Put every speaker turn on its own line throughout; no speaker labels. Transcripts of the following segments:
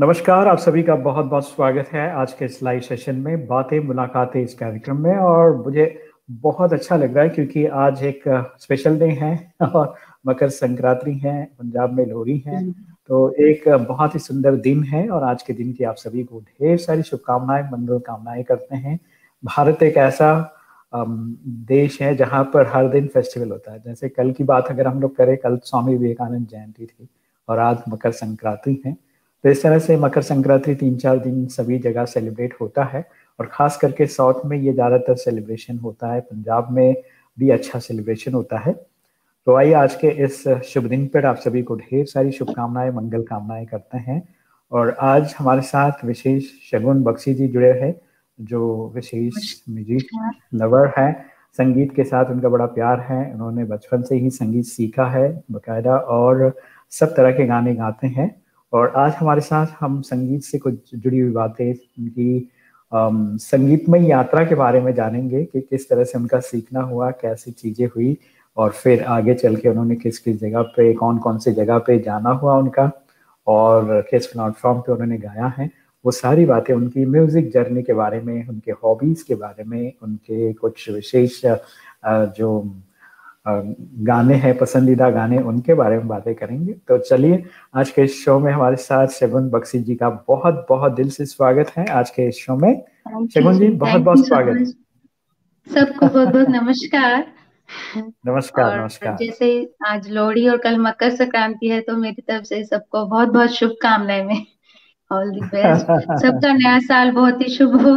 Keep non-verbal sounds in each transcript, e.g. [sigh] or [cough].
नमस्कार आप सभी का बहुत बहुत स्वागत है आज के इस लाइव सेशन में बातें मुलाकातें इस कार्यक्रम में और मुझे बहुत अच्छा लग रहा है क्योंकि आज एक स्पेशल डे है [laughs] और मकर संक्रांति है पंजाब में लोहड़ी है। तो एक बहुत ही सुंदर दिन है और आज के दिन की आप सभी को ढेर सारी शुभकामनाएँ मंगल कामनाएँ करते हैं। भारत एक ऐसा देश है जहाँ पर हर दिन फेस्टिवल होता है। जैसे कल की बात अगर हम लोग करें कल स्वामी विवेकानंद जयंती थी और आज मकर संक्रांति है। तो इस तरह से मकर संक्रांति तीन चार दिन सभी जगह सेलिब्रेट होता है और खास करके साउथ में ये ज़्यादातर सेलिब्रेशन होता है पंजाब में भी अच्छा सेलिब्रेशन होता है। तो आइए आज के इस शुभ दिन पर आप सभी को ढेर सारी शुभकामनाएँ मंगल कामनाएँ करते हैं। और आज हमारे साथ विशेष शगुन बख्शी जी जुड़े हैं जो विशेष म्यूज़िक लवर है। संगीत के साथ उनका बड़ा प्यार है उन्होंने बचपन से ही संगीत सीखा है बकायदा और सब तरह के गाने गाते हैं। और आज हमारे साथ हम संगीत से कुछ जुड़ी हुई बातें, उनकी संगीतमय यात्रा के बारे में जानेंगे कि किस तरह से उनका सीखना हुआ, कैसी चीज़ें हुई और फिर आगे चल के उन्होंने किस किस जगह पे कौन कौन से जगह पे जाना हुआ उनका और किस प्लेटफॉर्म पे उन्होंने गाया है, वो सारी बातें उनकी म्यूज़िक जर्नी के बारे में, उनके हॉबीज के बारे में, उनके कुछ विशेष जो गाने हैं पसंदीदा गाने उनके बारे में बातें करेंगे। तो चलिए आज के इस शो में हमारे साथ शगुन बख्शी जी का बहुत बहुत दिल से स्वागत है आज के इस शो में। शगुन जी बहुत बहुत स्वागत।
सबको बहुत बहुत नमस्कार
नमस्कार नमस्कार।
जैसे आज लोहड़ी और कल मकर संक्रांति है तो मेरी तरफ़ से सबको बहुत बहुत शुभकामनाएँ में। ऑल दी बेस्ट सबका नया साल बहुत ही शुभ हो।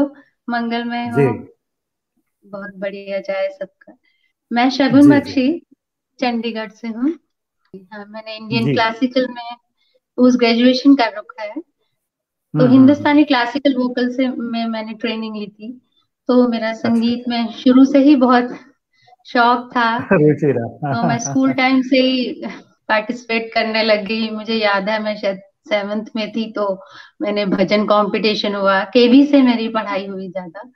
मंगलमय हो। बहुत बढ़िया जाए सबका। मैं शगुन बख्शी चंडीगढ़ से हूँ। हाँ मैंने इंडियन क्लासिकल में पोस्ट ग्रेजुएशन कर रखा है। तो हम्म, हम्म, हिंदुस्तानी। क्लासिकल वोकल से में मैंने ट्रेनिंग ली थी। तो मेरा अच्छा। संगीत में शुरू से ही बहुत शौक था। [laughs] तो मैं स्कूल टाइम से ही पार्टिसिपेट करने लग गई। मुझे याद है मैं शायद सेवंथ में थी तो मैंने भजन कंपटीशन हुआ। केवी से मेरी पढ़ाई हुई ज़्यादा।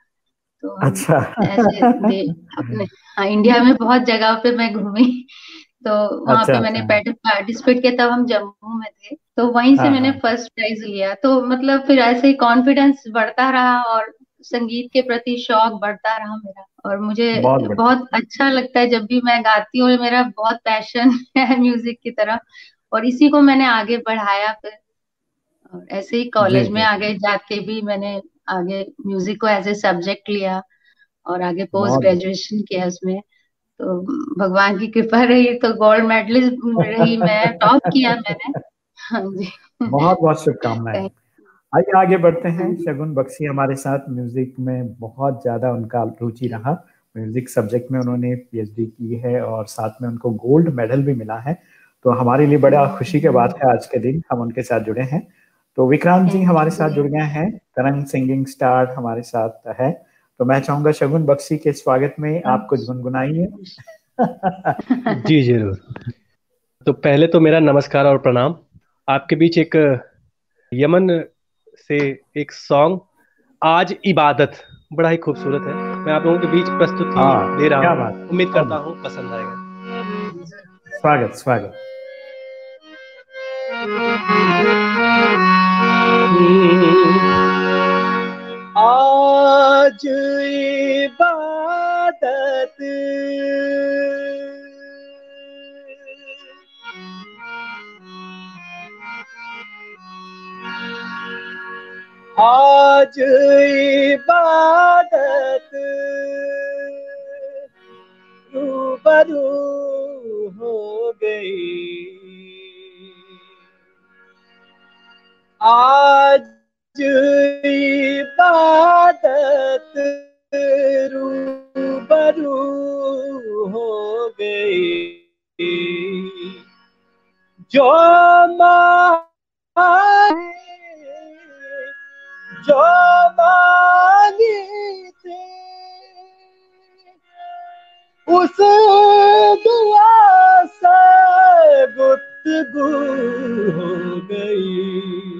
तो अच्छा। ऐसे अपने हाँ इंडिया में बहुत जगह पे मैं घूमी। तो वहाँ अच्छा, पे मैंने पार्टिसिपेट अच्छा। किया तब हम जम्मू में थे। तो वहीं से हाँ, मैंने फ़र्स्ट हाँ। प्राइज लिया। तो मतलब फिर ऐसे ही कॉन्फिडेंस बढ़ता रहा और संगीत के प्रति शौक बढ़ता रहा मेरा। और मुझे बहुत, बहुत अच्छा लगता है जब भी मैं गाती हूँ मेरा बहुत पैशन [laughs] है म्यूज़िक की तरफ़ और इसी को मैंने आगे बढ़ाया फिर। और ऐसे ही कॉलेज में आगे जाके भी मैंने आगे म्यूज़िक को एज ए सब्जेक्ट लिया और आगे पोस्ट ग्रेजुएशन किया उसमें। तो भगवान की कृपा रही तो गोल्ड मेडलिस्ट रही मैं टॉप किया मैंने। हाँ जी।
बहुत बहुत शुभकामनाएँ। आइए आगे बढ़ते हैं। शगुन बख्शी हमारे साथ म्यूज़िक में बहुत ज़्यादा उनका रुचि रहा। म्यूज़िक सब्जेक्ट में उन्होंने पीएचडी की है और साथ में उनको गोल्ड मेडल भी मिला है। तो हमारे लिए बड़ा खुशी के बात है आज के दिन। हम उनके साथ जुड़े हैं। तो विक्रांत जी हमारे साथ जुड़ गए हैं। तरंग सिंगिंग स्टार हमारे साथ है। तो मैं चाहूँगा शगुन बख्शी के स्वागत में आप कुछ गुनगुनाइए।
जी ज़रूर। तो पहले तो मेरा नमस्कार और प्रणाम। आपके बीच एक यमन से एक सॉन्ग आज इबादत। बड़ा ही खूबसूरत है। मैं आप लोगों के बीच प्रस्तुत हाँ, दे रहा हूँ। उम्मीद करता हूँ पसंद आएगा।
स्वागत स्वागत।
आज इबादत। आज इबादत। रूबरू हो गई। आज इबादत रूबरू हो गई। जो जो मांगी थी, उस दुआ से गुफ्तगू हो गई।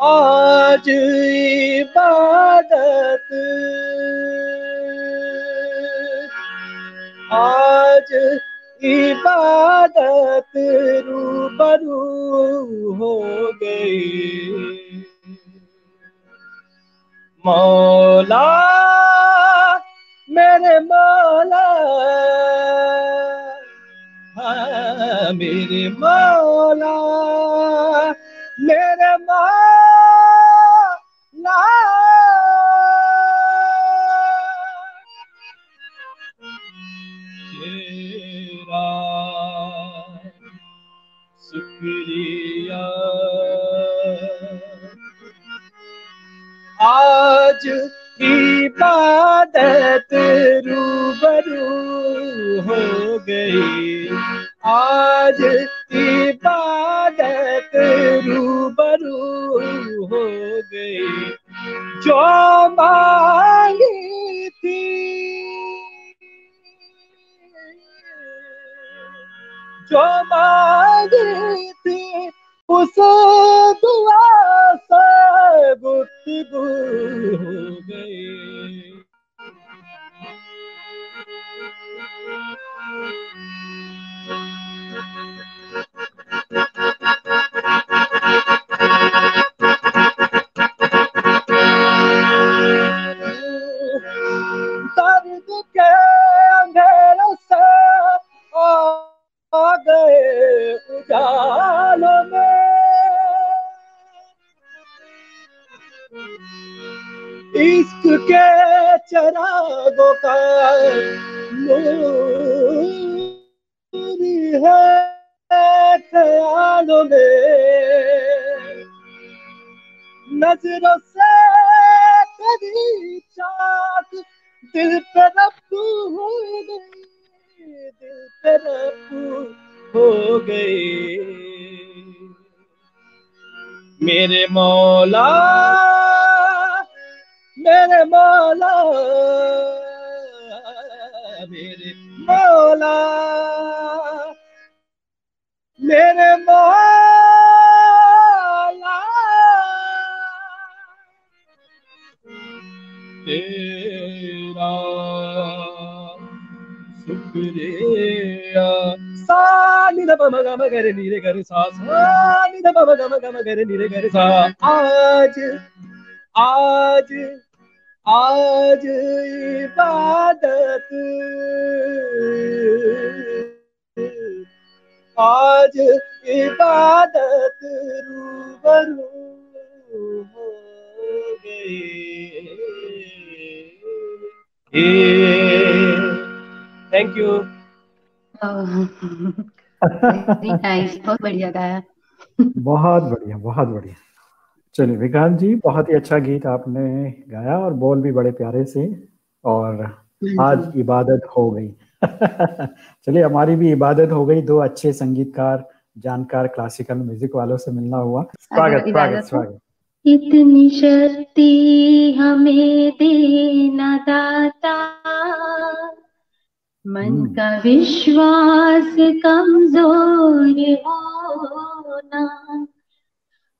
आज इबादत। आज इबादत रूबरू हो गई मौला, मेरे मौला हाँ मेरे मौला मेरे मौला। आज इबादत रूबरू हो गई। आज इबादत रूबरू हो गई। जो मांगी थी, जो मांगी थी उस दुआ से गुफ्तगू हो गई सा। आज आज आज इबादत। आज इबादत रूबरू हो गई थैंक यू
बहुत बढ़िया गाया।
बहुत बढ़िया बहुत बढ़िया। चलिए विकांत जी बहुत ही अच्छा गीत आपने गाया और बोल भी बड़े प्यारे से और आज इबादत हो गई। [laughs] चलिए हमारी भी इबादत हो गई। दो अच्छे संगीतकार जानकार क्लासिकल म्यूज़िक वालों से मिलना हुआ। स्वागत स्वागत स्वागत।
इतनी शक्ति हमें देना दाता। मन का विश्वास कमज़ोर होना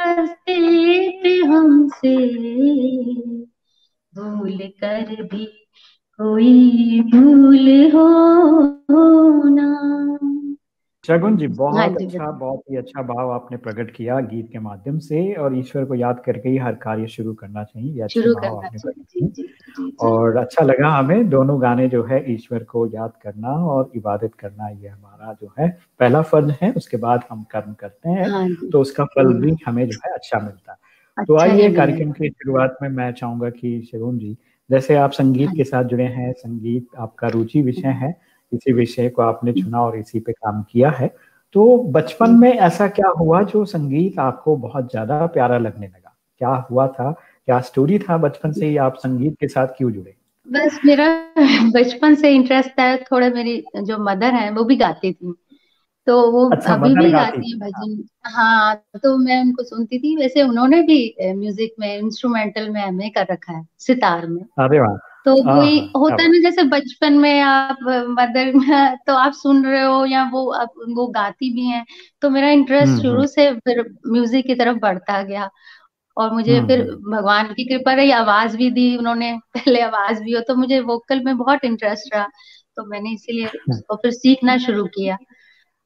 रास्ते थे हमसे। भूल कर भी कोई भूल होना
शगुन जी बहुत
हाँ जी,
अच्छा बहुत ही अच्छा भाव आपने प्रकट किया गीत के माध्यम से और ईश्वर को याद करके ही हर कार्य शुरू करना चाहिए ये
शुरू करना चाहिए।
और अच्छा लगा हमें दोनों गाने जो है ईश्वर को याद करना और इबादत करना ये हमारा जो है पहला फ़र्ज़ है उसके बाद हम कर्म करते हैं
हाँ
तो उसका फल भी हमें जो है अच्छा मिलता है। तो
अच्छा
आइए कार्यक्रम की शुरुआत में मैं चाहूँगा कि शगुन जी जैसे आप संगीत
हाँ
के साथ जुड़े हैं संगीत आपका रुचि विषय है इसी विषय को आपने चुना और इसी पे काम किया है। तो बचपन में ऐसा क्या हुआ जो संगीत आपको बहुत ज़्यादा प्यारा लगने लगा? क्या हुआ था? क्या स्टोरी था बचपन से ही आप संगीत के साथ क्यों जुड़े?
बस मेरा [laughs] बचपन से इंटरेस्ट था थोड़ा मेरी जो मदर है वो भी गाती थी। तो वो अच्छा, अभी भी गाती है भजन। हाँ। तो मैं उनको सुनती थी। वैसे उन्होंने भी म्यूज़िक में इंस्ट्रूमेंटल में एमए कर रखा है सितार में।
अरे वाह!
तो कोई होता है। ना जैसे बचपन में आप मदर [laughs] तो आप सुन रहे हो या वो आप वो गाती भी हैं तो मेरा इंटरेस्ट हम्म, शुरू हम्म। से फिर म्यूज़िक की तरफ़ बढ़ता गया। और मुझे हम्म, फिर भगवान की कृपा रही आवाज़ भी दी उन्होंने [laughs] पहले आवाज़ भी हो तो मुझे वोकल में बहुत इंटरेस्ट रहा तो मैंने इसीलिए [laughs] उसको फिर सीखना शुरू किया।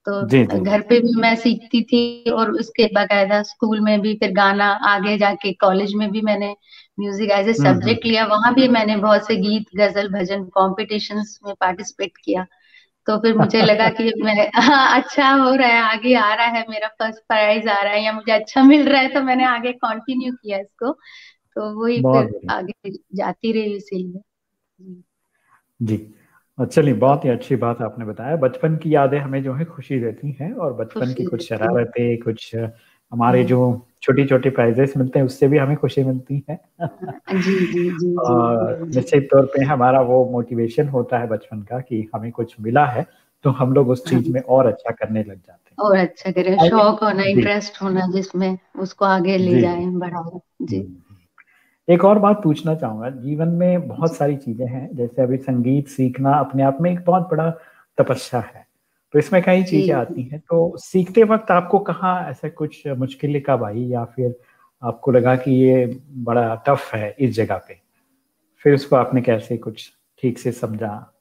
तो घर पे भी मैं सीखती थी और उसके बाकायदा स्कूल में भी फिर गाना आगे जाके कॉलेज में भी मैंने म्यूज़िक एज ए सब्जेक्ट लिया। वहाँ भी मैंने बहुत से गीत गज़ल भजन कॉम्पिटिशन में पार्टिसिपेट किया। तो फिर मुझे [laughs] लगा कि मैं हाँ, अच्छा हो रहा है आगे आ रहा है मेरा फ़र्स्ट प्राइज आ रहा है या मुझे अच्छा मिल रहा है तो मैंने आगे कंटिन्यू किया इसको। तो वही फिर आगे जाती रही इसीलिए
जी। चलिए बहुत ही अच्छी बात आपने बताया। बचपन की यादें हमें जो है खुशी देती हैं और बचपन की कुछ शरारतें कुछ हमारे हम्म। जो छोटी छोटी प्राइजेस मिलते हैं उससे भी हमें खुशी मिलती है।
जी जी जी [laughs]
और निश्चित तौर पे हमारा वो मोटिवेशन होता है बचपन का कि हमें कुछ मिला है तो हम लोग उस चीज़ हाँ। में और अच्छा करने लग जाते हैं।
और अच्छा करें शौक होना इंटरेस्ट होना जिसमें उसको आगे ले जाए बढ़ाओ जी।
एक और बात पूछना चाहूँगा। जीवन में बहुत सारी चीज़ें हैं जैसे अभी संगीत सीखना अपने आप में एक बहुत बड़ा तपस्या है। तो इसमें कई चीज़ें आती हैं। तो सीखते वक्त आपको कहाँ ऐसा कुछ मुश्किल कब आई या फिर आपको लगा कि ये बड़ा टफ है इस जगह पे? फिर उसको आपने कैसे कुछ ठीक से समझा?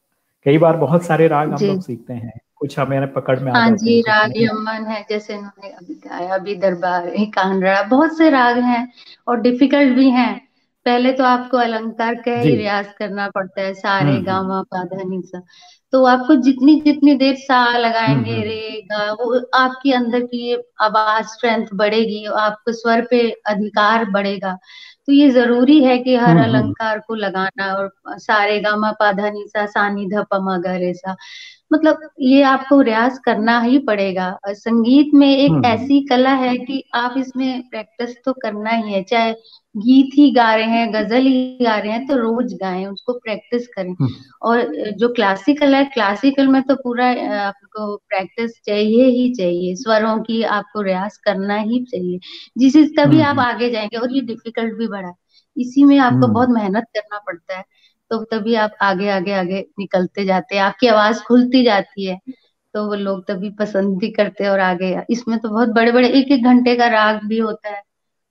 कई बार बहुत सारे राग हम लोग सीखते हैं। कुछ हमें पकड़ में
हाँ जी राग यमन है जैसे इन्होंने अभी गाया अभी दरबार कानड़ा बहुत से राग हैं और डिफ़िकल्ट भी हैं। पहले तो आपको अलंकार का ही रियाज करना पड़ता है सारे हम्म, हम्म। गामा पाधा निसा तो आपको जितनी जितनी देर सा लगाएँगे हम्म, रे गा वो आपकी अंदर की आवाज़ स्ट्रेंथ बढ़ेगी आपको स्वर पे अधिकार बढ़ेगा। तो ये ज़रूरी है कि हर अलंकार को लगाना और सारे गामा पाधा निसा सानी धपमा सा। मतलब ये आपको रियाज करना ही पड़ेगा। और संगीत में एक ऐसी कला है कि आप इसमें प्रैक्टिस तो करना ही है। चाहे गीत ही गा रहे हैं गज़ल ही गा रहे हैं तो रोज गाएँ उसको प्रैक्टिस करें। हम्म। और जो क्लासिकल है क्लासिकल में तो पूरा आपको प्रैक्टिस चाहिए ही चाहिए। स्वरों की आपको रियाज करना ही चाहिए। जिस तभी आप हम्म। आगे जाएँगे और ये डिफ़िकल्ट भी बड़ा है। इसी में आपको हम्म। बहुत मेहनत करना पड़ता है। तो तभी आप आगे आगे आगे निकलते जाते हैं। आपकी आवाज़ खुलती जाती है तो वो लोग तभी पसंद भी करते हैं और आगे। इसमें तो बहुत बड़े बड़े एक एक घंटे का राग भी होता है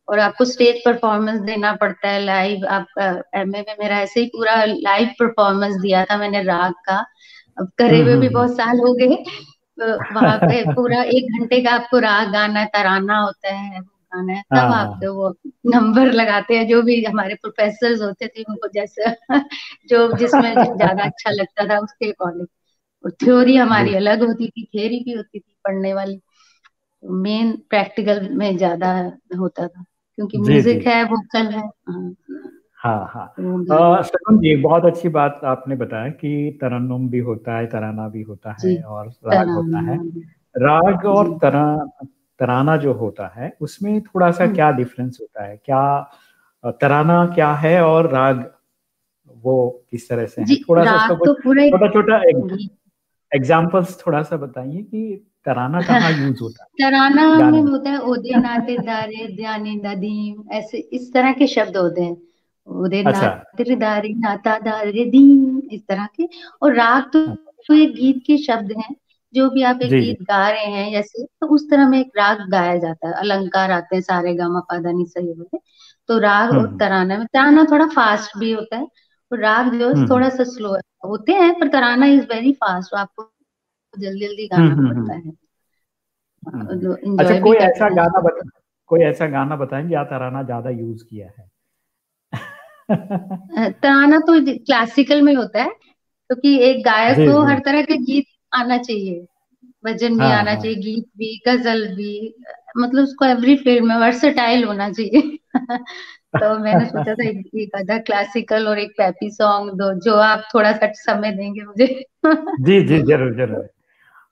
और आपको स्टेज परफॉर्मेंस देना पड़ता है लाइव आपका एमए में मेरा ऐसे ही पूरा लाइव परफॉर्मेंस दिया था मैंने राग का। अब करे हुए भी हम्म, बहुत साल हो गए। तो वहाँ पे पूरा एक घंटे का आपको राग गाना तराना होता है गाना है तब हाँ, हाँ। आपके वो नंबर लगाते हैं जो भी हमारे प्रोफेसर होते थे उनको जैसे [laughs] जो जिसमें ज़्यादा अच्छा लगता था उसके अकॉर्डिंग और थ्योरी हमारी अलग होती थी थियोरी भी होती थी पढ़ने वाली। मेन प्रैक्टिकल में ज़्यादा होता था क्योंकि म्यूज़िक है वोकल है।
हाँ। हाँ शकुन जी बहुत अच्छी बात आपने बताया कि तरन्नुम भी होता है तराना भी होता है और राग होता है। राग और तरा तराना जो होता है उसमें थोड़ा सा हम्म। क्या डिफरेंस होता है? क्या तराना क्या है और राग वो किस तरह से है? थोड़ा सा तो छोटा छोटा एग्जाम्पल्स थोड़ा सा बताइए कि तराना [laughs] कहाँ यूज़ होता है?
तराना में होता है ओदे नाते दारे ध्याने नदीम ऐसे इस तरह के शब्द होते हैं। ओदे अच्छा। नाते दारे नाता दारे दीम इस तरह के। और राग तो, तो एक गीत के शब्द हैं। जो भी आप एक गीत गा रहे हैं जैसे तो उस तरह में एक राग गाया जाता है। अलंकार आते हैं सारे गामा पादा नी सही होते तो राग और हम्म। तराना में तराना थोड़ा फास्ट भी होता है और राग जो है हम्म। थोड़ा सा स्लो होते हैं पर तराना इज़ वेरी फास्ट आपको जल्दी जल्दी गाना हम्म, पड़ता।
है। अच्छा कोई ऐसा गाना बता कोई ऐसा गाना बताएँगे या तराना ज़्यादा यूज़ किया है?
तराना तो क्लासिकल में होता है क्योंकि तो एक गायक को हर तरह के गीत आना चाहिए। भजन भी हाँ, आना हाँ. चाहिए गीत भी गज़ल भी मतलब उसको एवरी फ़ील्ड में वर्सेटाइल होना चाहिए। [laughs] तो मैंने सोचा था एक आधा क्लासिकल और एक पैपी सॉन्ग दो जो आप थोड़ा सा समय देंगे मुझे। [laughs]
जी जी ज़रूर ज़रूर।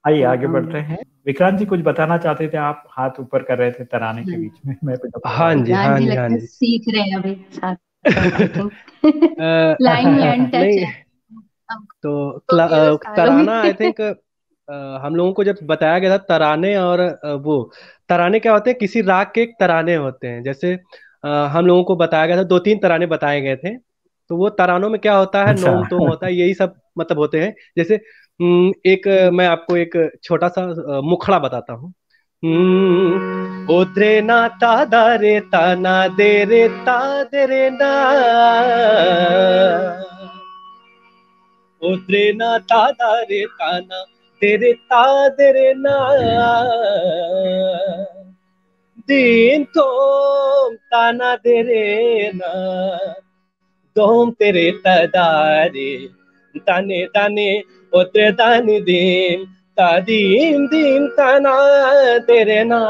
आइए आगे बढ़ रहे हैं। विक्रांत जी कुछ बताना चाहते थे आप? हाथ ऊपर कर रहे थे तराने के बीच में मैं
हाँ। जी हाँ जी हाँ जी।
सीख रहे हैं अभी लाइन में टच
तो तराना आई थिंक [laughs] हम लोगों को जब बताया गया था तराने और वो तराने क्या होते हैं? किसी राग के तराने होते हैं। जैसे हम लोगों को बताया गया था दो तीन तराने बताए गए थे। तो वो तरानों में क्या होता है? अच्छा। नोम तोम होता है यही सब मतलब होते हैं। जैसे एक मैं आपको एक छोटा सा मुखड़ा बताता हूँ। उद्रे ना ता रे ता ना दे रे ता दे रे ना। उद्रे ना ता रे ता ना दे रे ता दे ना। दिन तो ताना ना, दोम तेरे तदारे। ताने ताने उतरे ताने दिन तादीम दीम तना तेरे ना।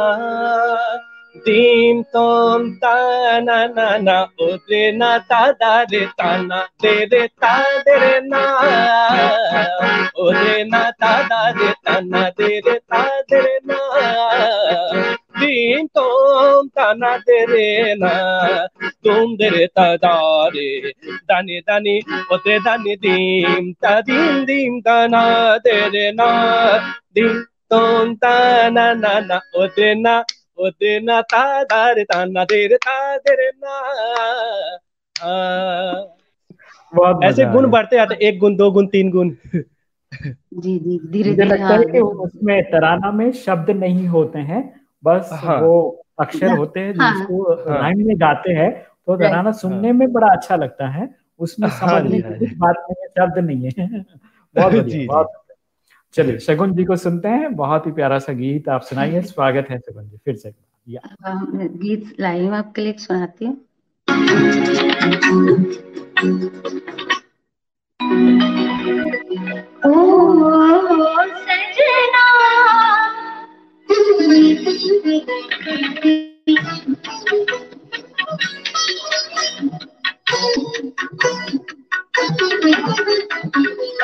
दीम तोम ताना ना ना उतरे ना तादा रे ताना तेरे ता तेरे ना उतरे ना तादा रे ताना तेरे ता तेरे ना दीम तोम ताना तेरे ना तुम तेरे तादारे दानी दानी ओते दानी दीम ता दीम दीम ताना तेरे ना दीम तोम ताना ना ना ओते ओते ना ता दारे ताना तेरे ता तेरे ना ऐसे गुण बढ़ते आते एक गुण दो गुण तीन गुण।
जी जी धीरे
धीरे लगता है कि उसमें तराना में शब्द नहीं होते हैं बस हाँ, वो अक्षर होते हैं हाँ, जिसको हाँ, राइम में गाते हैं तो तराना सुनने में बड़ा अच्छा लगता है उसमें हाँ समझने की कुछ बात नहीं है शब्द नहीं है। [laughs] बहुत [laughs] बढ़िया बहुत चलिए शगुन जी को सुनते हैं। बहुत ही प्यारा सा गीत आप सुनाइए। [laughs] स्वागत है शगुन जी फिर से।
गीत लाइन आपके लिए सुनाती हूँ।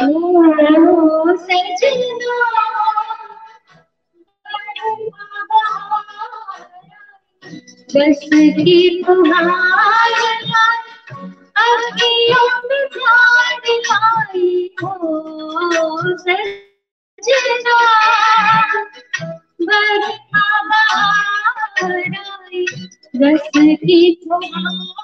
ओ सजना बस की हो सजना बस की तुम्हारी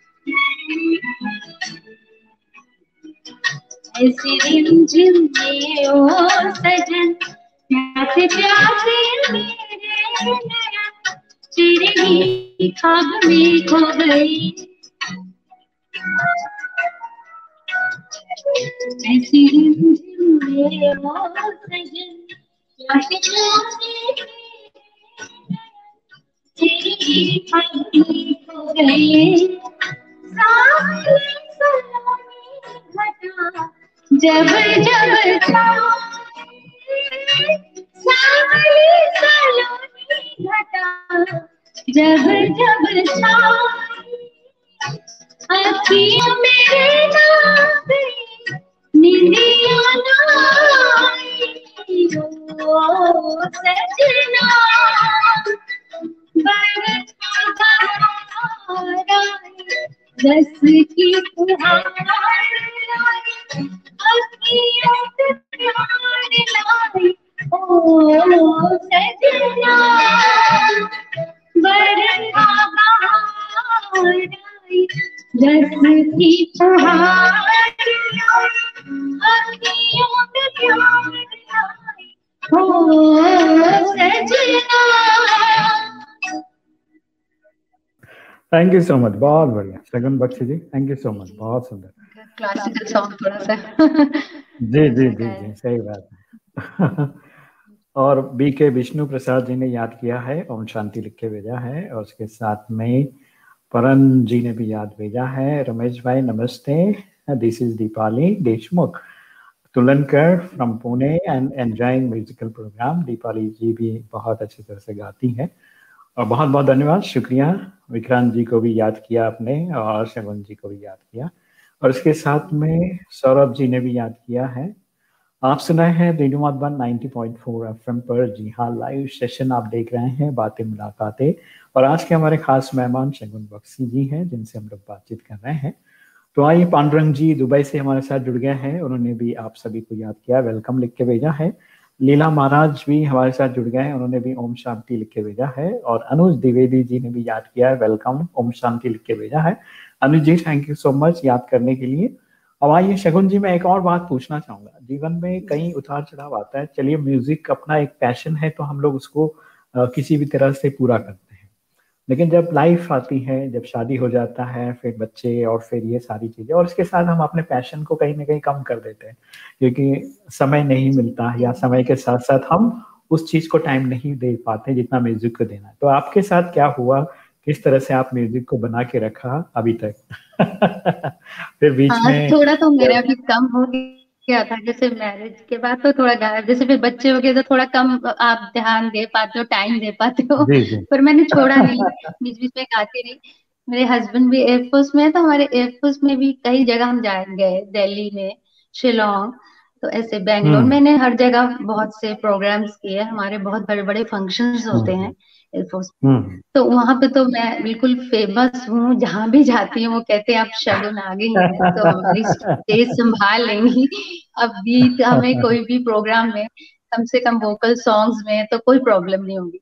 ऐसे रिमझिम में ओ सजन, प्यासे प्यासे मेरे तेरे खाब में खो गई। ऐसी मेरे सजन, प्यासे प्यासे तेरी खाब में खो सलोनी घटा जब जब घटा जब जब अखियों मेरे नाम निंदिया ओ सजना रस की ओ सजना बरखा बहार आई रस की फुहार अखियों से प्यार लाई
थैंक यू सो मच बहुत बढ़िया। Shagan Bakhshi ji thank you so much बहुत सुंदर।
क्लासिकल सॉन्ग थोड़ा सा। [laughs]
जी जी जी जी सही बात है। [laughs] और बी के विष्णु प्रसाद जी ने याद किया है ओम शांति लिख के भेजा है और उसके साथ में परन जी ने भी याद भेजा है। रमेश भाई नमस्ते। This is Deepali Deshmukh Tulankar from Pune and enjoying musical programme Deepali ji भी बहुत अच्छी तरह से गाती हैं। और बहुत बहुत धन्यवाद। शुक्रिया। विक्रांत जी को भी याद किया आपने और शगुन जी को भी याद किया। और इसके साथ में सौरभ जी ने भी याद किया है। आप सुनाए हैं रेडियो मधुबन 90.4 एफएम पर। जी हाँ लाइव सेशन आप देख रहे हैं बातें, मुलाकातें। और आज के हमारे खास मेहमान शगुन बख्शी जी हैं, जिनसे हम लोग बातचीत कर रहे हैं। तो आइए पांडुरंग जी दुबई से हमारे साथ जुड़ गए हैं। उन्होंने भी आप सभी को याद किया, वेलकम लिख के भेजा है। लीला महाराज भी हमारे साथ जुड़ गए हैं। उन्होंने भी ओम शांति लिख के भेजा है और अनुज द्विवेदी जी ने भी याद किया है। वेलकम, ओम शांति लिख के भेजा है। Anuj ji thank you so much याद करने के लिए। अब आइए शगुन जी, मैं एक और बात पूछना चाहूँगा। जीवन में कई उतार चढ़ाव आता है। चलिए म्यूज़िक अपना एक पैशन है तो हम लोग उसको किसी भी तरह से पूरा करते लेकिन जब लाइफ आती है जब शादी हो जाता है फिर बच्चे और फिर ये सारी चीज़ें और इसके साथ हम अपने पैशन को कहीं ना कहीं कम कर देते हैं क्योंकि समय नहीं मिलता या समय के साथ साथ हम उस चीज़ को टाइम नहीं दे पाते जितना म्यूज़िक को देना तो आपके साथ क्या हुआ? किस तरह से आप म्यूज़िक को बना के रखा अभी तक? [laughs] फिर बीच हाँ, में
थोड़ा तो मेरा भी कम हो गया। क्या था जैसे मैरिज के बाद तो थोड़ा जैसे फिर बच्चे हो गए तो थोड़ा कम आप ध्यान दे पाते हो टाइम दे पाते हो पर मैंने छोड़ा नहीं बीच बीच में गाती रही। मेरे हस्बैंड भी एयरफोर्स में है तो हमारे एयरफोर्स में भी कई जगह हम जा गए दिल्ली में शिलोंग तो ऐसे बैंगलोर हम्म। मैंने हर जगह बहुत से प्रोग्राम्स किए हमारे बहुत बड़े बड़े फ़ंक्शंस होते हैं। एयरफोर्स हम्म। तो वहाँ पे तो मैं बिल्कुल फ़ेमस हूँ जहाँ भी जाती हूँ वो कहते हैं आप शगुन आ गई हैं तो हमारी स्टेज संभाल लेंगी। अब गीत हमें कोई भी प्रोग्राम में कम से कम वोकल सॉन्ग्स में तो कोई प्रॉब्लम नहीं होगी।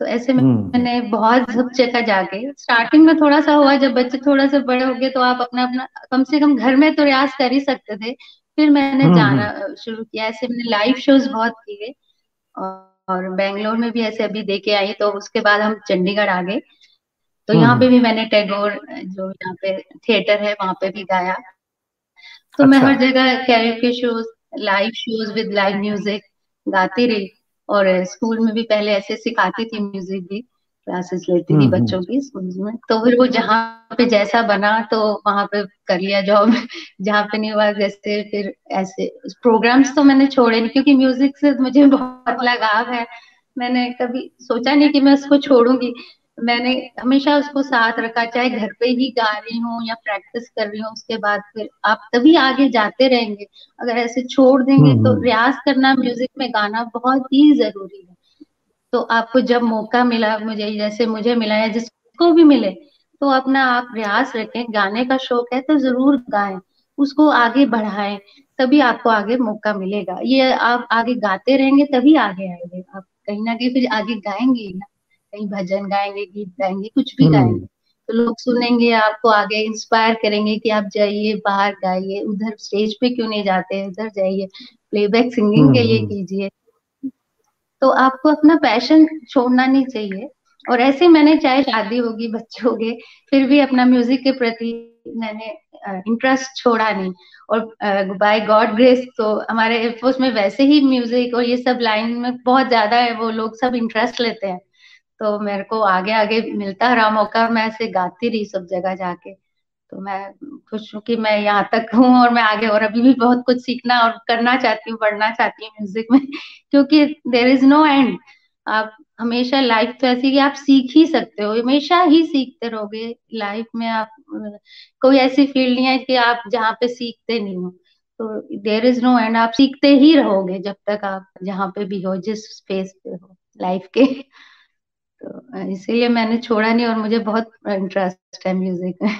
तो ऐसे में हम्म। मैंने बहुत सब जगह जाके स्टार्टिंग में थोड़ा सा हुआ जब बच्चे थोड़ा सा बड़े हो गए तो आप अपना अपना कम से कम घर में तो रियाज कर ही सकते थे। फिर मैंने हम्म, जाना शुरू किया ऐसे मैंने लाइव शोज़ बहुत किए। और और बेंगलोर में भी ऐसे अभी दे के आई तो उसके बाद हम चंडीगढ़ आ गए तो यहाँ पे हम्म। भी मैंने टैगोर जो यहाँ पे थिएटर है वहाँ पे भी गाया तो अच्छा। मैं हर जगह career shows live shows with live music गाती रही और स्कूल में भी पहले ऐसे सिखाती थी म्यूज़िक भी क्लासेस लेती थी हम्म, हम्म। बच्चों की स्कूल में। तो फिर वो जहाँ पे जैसा बना तो वहाँ पे कर लिया जॉब [laughs] जहाँ पे नहीं हुआ जैसे फिर ऐसे प्रोग्राम्स तो मैंने छोड़े नहीं क्योंकि म्यूज़िक से मुझे [laughs] बहुत लगाव है। मैंने कभी सोचा नहीं कि मैं उसको छोड़ूँगी। मैंने हमेशा उसको साथ रखा चाहे घर पे ही गा रही हूँ या प्रैक्टिस कर रही हूँ उसके बाद फिर आप तभी आगे जाते रहेंगे। अगर ऐसे छोड़ देंगे तो हम्म, रियाज करना म्यूज़िक में गाना बहुत ही ज़रूरी है। तो आपको जब मौका मिला मुझे जैसे मुझे मिला या जिसको भी मिले तो अपना आप प्रयास रखें। गाने का शौक है तो ज़रूर गाएँ उसको आगे बढ़ाएँ तभी आपको आगे मौका मिलेगा। ये आप आगे गाते रहेंगे तभी आगे आएँगे। आप कहीं ना कहीं फिर आगे गाएँगे ना। कहीं भजन गाएँगे गीत गाएँगे कुछ भी हम्म। गाएँगे तो लोग सुनेंगे आपको आगे इंस्पायर करेंगे कि आप जाइए बाहर गाइए उधर स्टेज पे क्यों नहीं जाते उधर जाइए। प्लेबैक सिंगिंग के लिए हम्म। कीजिए। तो आपको अपना पैशन छोड़ना नहीं चाहिए। और ऐसे मैंने, चाहे शादी होगी, बच्चे हो गए फिर भी अपना म्यूज़िक के प्रति मैंने इंटरेस्ट छोड़ा नहीं। और बाय गॉड ग्रेस तो हमारे एयरफोर्स में वैसे ही म्यूज़िक और ये सब लाइन में बहुत ज़्यादा है, वो लोग सब इंटरेस्ट लेते हैं। तो मेरे को आगे आगे मिलता रहा मौका, मैं ऐसे गाती रही सब जगह जाके। तो मैं खुश हूँ कि मैं यहाँ तक हूँ और मैं आगे और अभी भी बहुत कुछ सीखना और करना चाहती हूँ बढ़ना चाहती हूँ म्यूज़िक में, [laughs] क्योंकि देर इज़ नो एंड आप हमेशा लाइफ तो ऐसी कि आप सीख ही सकते हो, हमेशा ही सीखते रहोगे लाइफ में आप, कोई ऐसी फ़ील्ड नहीं है कि आप जहाँ पे सीखते नहीं हो। तो देर इज़ नो एंड आप सीखते ही रहोगे जब तक आप जहाँ पे भी हो, जिस स्पेस पे हो लाइफ के। [laughs] तो इसीलिए मैंने छोड़ा नहीं और मुझे बहुत इंटरेस्ट है म्यूज़िक में।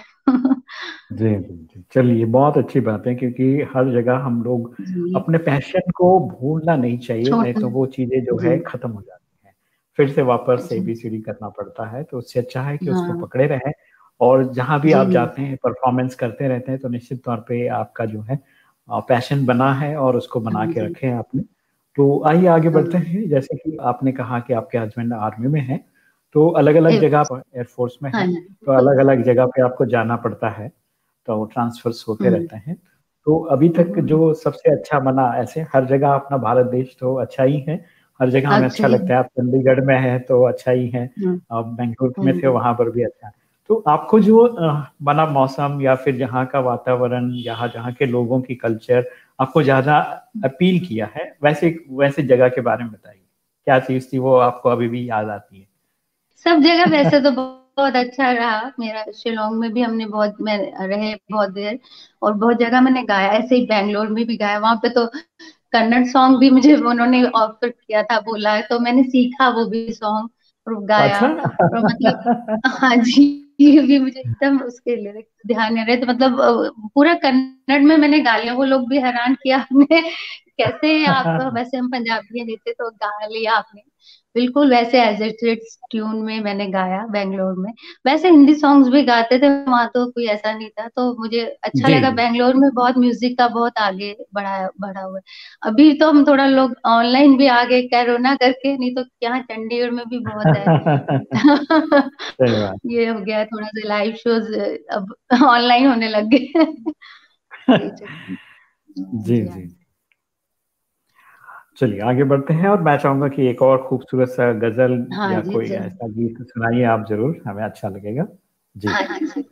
जी जी जी। चलिए बहुत अच्छी बात है क्योंकि हर जगह हम लोग अपने पैशन को भूलना नहीं चाहिए नहीं तो वो चीज़ें जो है खत्म हो जाती हैं। फिर से वापस से एबीसीडी करना पड़ता है तो उससे अच्छा है कि उसको हाँ। पकड़े रहें और जहाँ भी आप जाते हैं परफॉर्मेंस करते रहते हैं तो निश्चित तौर पे आपका जो है पैशन बना है और उसको बना के रखे हैं आपने।
तो आइए आगे बढ़ते हैं। जैसे कि आपने कहा कि आपके हस्बैंड आर्मी में हैं तो अलग अलग जगह पर एयरफोर्स में है हाँ तो अलग अलग जगह पे आपको जाना पड़ता है तो ट्रांसफ़र होते हम्म। रहते हैं। तो अभी तक जो सबसे अच्छा बना ऐसे हर जगह अपना भारत देश तो अच्छा ही है हर जगह हमें अच्छा लगता है। आप चंडीगढ़ में है तो अच्छा ही है आप बेंगलुरु में थे हम्म। वहाँ पर भी अच्छा है। तो आपको जो बना मौसम या फिर जहाँ का वातावरण यहाँ जहाँ के लोगों की कल्चर आपको ज़्यादा अपील किया है? वैसे वैसे जगह के बारे में बताइए। क्या चीज़ थी वो आपको अभी भी याद आती है?
सब जगह वैसे तो बहुत अच्छा रहा मेरा शिलोंग में भी हमने बहुत मैं रहे बहुत देर और बहुत जगह मैंने गाया ऐसे ही बैंगलोर में भी गाया वहाँ पे तो कन्नड़ सॉन्ग भी मुझे उन्होंने ऑफ़र किया था बोला है तो मैंने सीखा वो भी सॉन्ग और गाया अच्छा? और मतलब हाँ जी ये भी मुझे एकदम उसके लिरिक्स ध्यान नहीं रहे तो मतलब पूरा कन्नड़ में मैंने गा लिया वो लोग भी हैरान किया हमने [laughs] कैसे आप [laughs] वैसे हम पंजाबी देते तो गा लिया आपने बिल्कुल वैसे एज ट्यून में मैंने गाया बेंगलोर में। वैसे हिंदी सॉन्ग्स भी गाते थे वहाँ तो कोई ऐसा नहीं था तो मुझे अच्छा लगा बेंगलोर में बहुत म्यूज़िक का बहुत आगे बढ़ाया बढ़ा हुआ है। अभी तो हम थोड़ा लोग ऑनलाइन भी आगे कोरोना करके नहीं तो यहाँ चंडीगढ़ में भी बहुत है। [laughs] ये हो गया थोड़ा सा लाइव शोज़ अब ऑनलाइन होने लग गए। [laughs]
जी जी। चलिए आगे बढ़ते हैं और मैं चाहूँगा कि एक और खूबसूरत सा गज़ल हाँ, या कोई ऐसा गीत सुनाइए आप ज़रूर हमें अच्छा लगेगा। जी। हाँ, जी।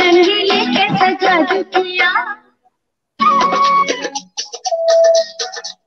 रंगीले कैसा जादू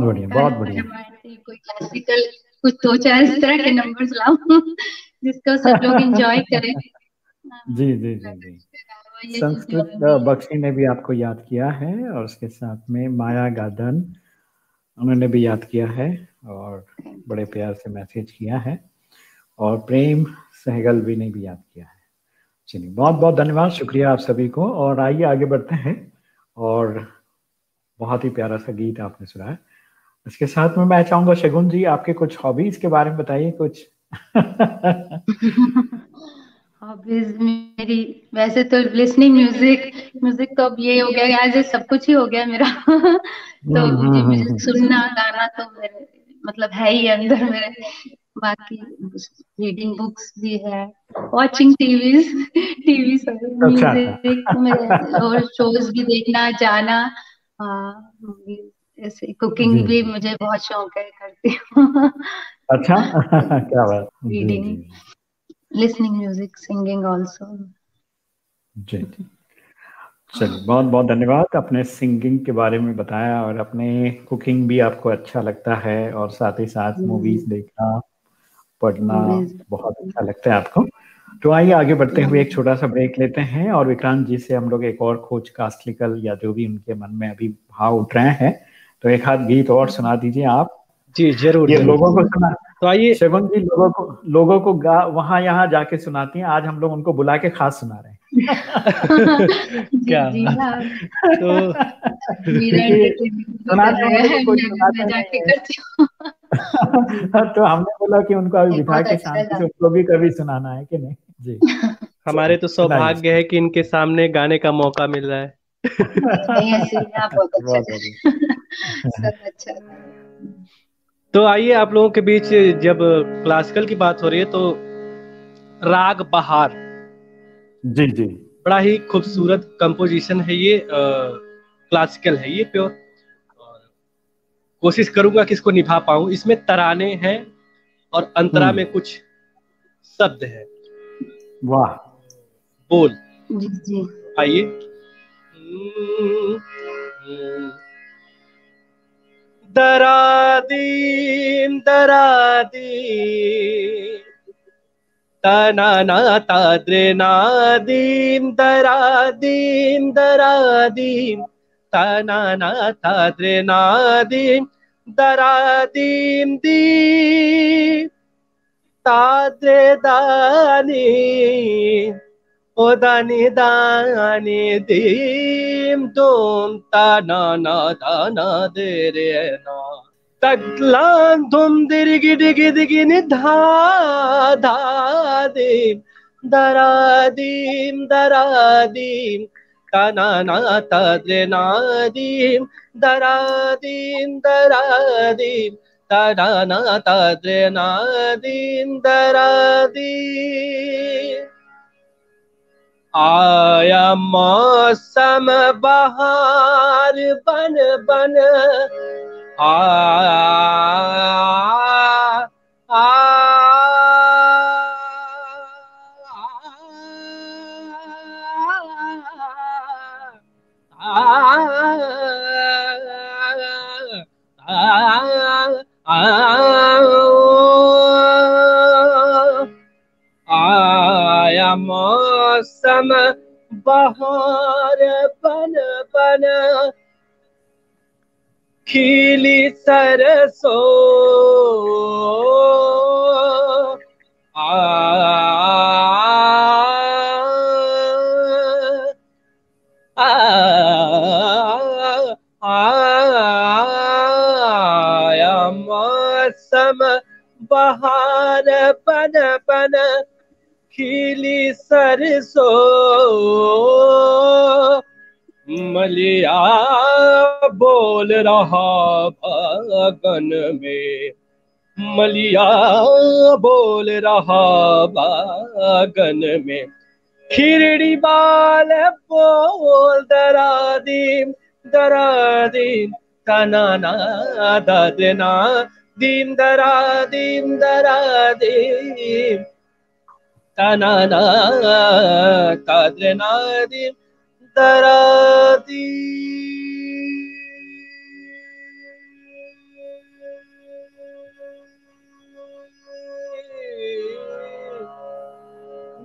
बहुत बढ़िया बहुत बढ़िया।
कोई क्लासिकल कुछ दो चार इस तरह के नंबर्स लाओ [laughs] जिसको सब लोग एंजॉय करें।
जी जी जी जी। संस्कृत बख्शी ने भी आपको याद किया है और उसके साथ में माया गादन उन्होंने भी याद किया है और बड़े प्यार से मैसेज किया है और प्रेम सहगल भी ने भी याद किया है। चलिए बहुत बहुत धन्यवाद शुक्रिया आप सभी को और आइए आगे बढ़ते हैं और बहुत ही प्यारा सा गीत आपने सुना है इसके साथ में मैं चाहूँगा शगुन जी आपके कुछ हॉबीज के बारे में बताइए कुछ। [laughs]
हॉबीज मेरी वैसे तो लिसनिंग म्यूज़िक म्यूज़िक तो अब ये हो गया आज सब कुछ ही हो गया मेरा। [laughs] तो हम्म, मुझे म्यूज़िक हम्म, हम्म, सुनना गाना तो मेरे मतलब है ही अंदर मेरे। बाकी रीडिंग बुक्स भी है वाचिंग टीवी टीवी सब म्यूज़िक और शोज़ भी देखना जाना ऐसे कुकिंग भी मुझे बहुत शौक है करती हूँ।
अच्छा? [laughs] [laughs] क्या बात।
Reading listening music singing also
जी चलिए बहुत बहुत धन्यवाद। अपने सिंगिंग के बारे में बताया और अपने कुकिंग भी आपको अच्छा लगता है और साथ ही साथ मूवीज़ देखना पढ़ना बहुत अच्छा लगता है आपको। तो आइए आगे बढ़ते हुए एक छोटा सा ब्रेक लेते हैं और विक्रांत जी से हम लोग एक और खोज कास्टलिकल या जो भी उनके मन में अभी भाव उठ रहे हैं तो एक हाथ गीत और सुना दीजिए आप।
जी ज़रूर
ये लोगों को सुना तो आइए। शगुन जी लोगों को लोगों को गा वहाँ यहाँ जाके सुनाती हैं। आज हम लोग उनको बुला के खास सुना रहे हैं। [laughs]
क्या हाँ। तो [laughs]
तो हमने बोला कि उनको अभी बिठा के शांति अच्छा से उनको भी कभी सुनाना है कि नहीं? जी। [laughs]
हमारे तो सौभाग्य है कि इनके सामने गाने का मौका मिल रहा है। [laughs]
अच्छा
तो आइए आप लोगों के बीच जब क्लासिकल की बात हो रही है तो राग बहार।
जी जी।
बड़ा ही खूबसूरत कंपोजिशन है ये क्लासिकल है ये प्योर कोशिश करूँगा कि इसको निभा पाऊँ। इसमें तराने हैं और अंतरा हम्म। में कुछ शब्द है।
वाह।
बोल।
जी जी।
आइए। दरादीम दरादी तनाना ताद्रे नादीम दरादीम दरादीम तनाना ताद्रे नादीम दरादीम दी ताद्रे दानी Ta na na da na de re na taglan dum dirgi digi digi ni dha dha dim daradim daradim ta आया मौसम बहार बन बन आ, आ, आया मौसम बहार बन बन। खिली सरसो। आया मौसम बहार बन बन। खिली सरसो। मलिया बोल रहा बागन में। मलिया बोल रहा बागन में। खिरड़ी बाल बोल दरा दीम दरा दीम तनाना ददना दीम दरा दीम तनना तद्रनादिं दराति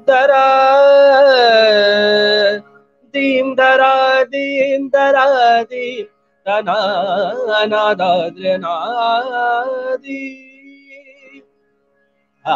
दरा दीं दरा दीं दरा दी तना नादाद्रनादि। आ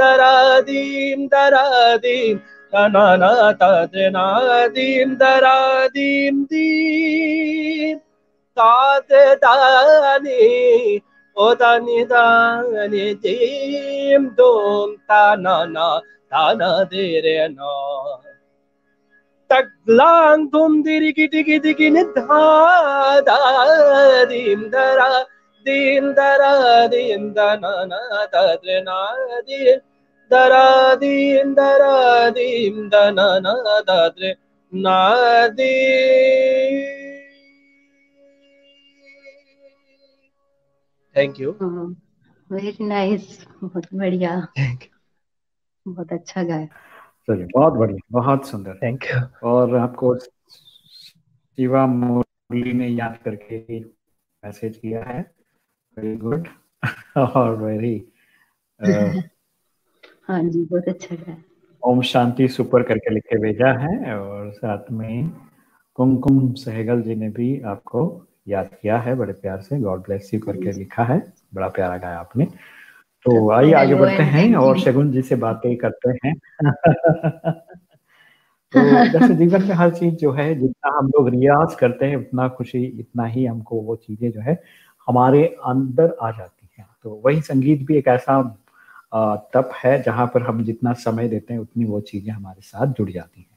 दरादीम दरादीम तनाना तदनादीम दरादीम दीम ताददानी ओदानी दानी दीम दोम तानाना ताना देरे ना। तगलांग धूम दिरी गिटी गिटी गिने धादा दीम दरा दीम दरा दीम दना ना तदना दीम daradim daradim danana dadre nadi thank you
very nice बहुत बढ़िया। थैंक यू बहुत अच्छा गाया।
चलिए बहुत बढ़िया बहुत सुंदर।
थैंक यू
और आपको शिवा मुरली ने याद करके मैसेज किया है। वेरी गुड [laughs] और वेरी [laughs]
हाँ जी बहुत अच्छा गाया
ओम शांति सुपर करके लिखे भेजा है और साथ में कुमकुम सहगल जी ने भी आपको याद किया है बड़े प्यार से। गॉड ब्लेस यू करके लिखा है। बड़ा प्यारा गाया आपने। तो आइए आगे बढ़ते हैं और शगुन जी से बातें करते हैं। [laughs] तो जैसे जीवन में हर चीज़ जो है जितना हम लोग रियाज करते हैं उतना खुशी इतना ही हमको वो चीज़ें जो है हमारे अंदर आ जाती हैं। तो वही संगीत भी एक ऐसा तप है जहाँ पर हम जितना समय देते हैं, उतनी वो चीज़ें हमारे साथ जुड़ जाती हैं।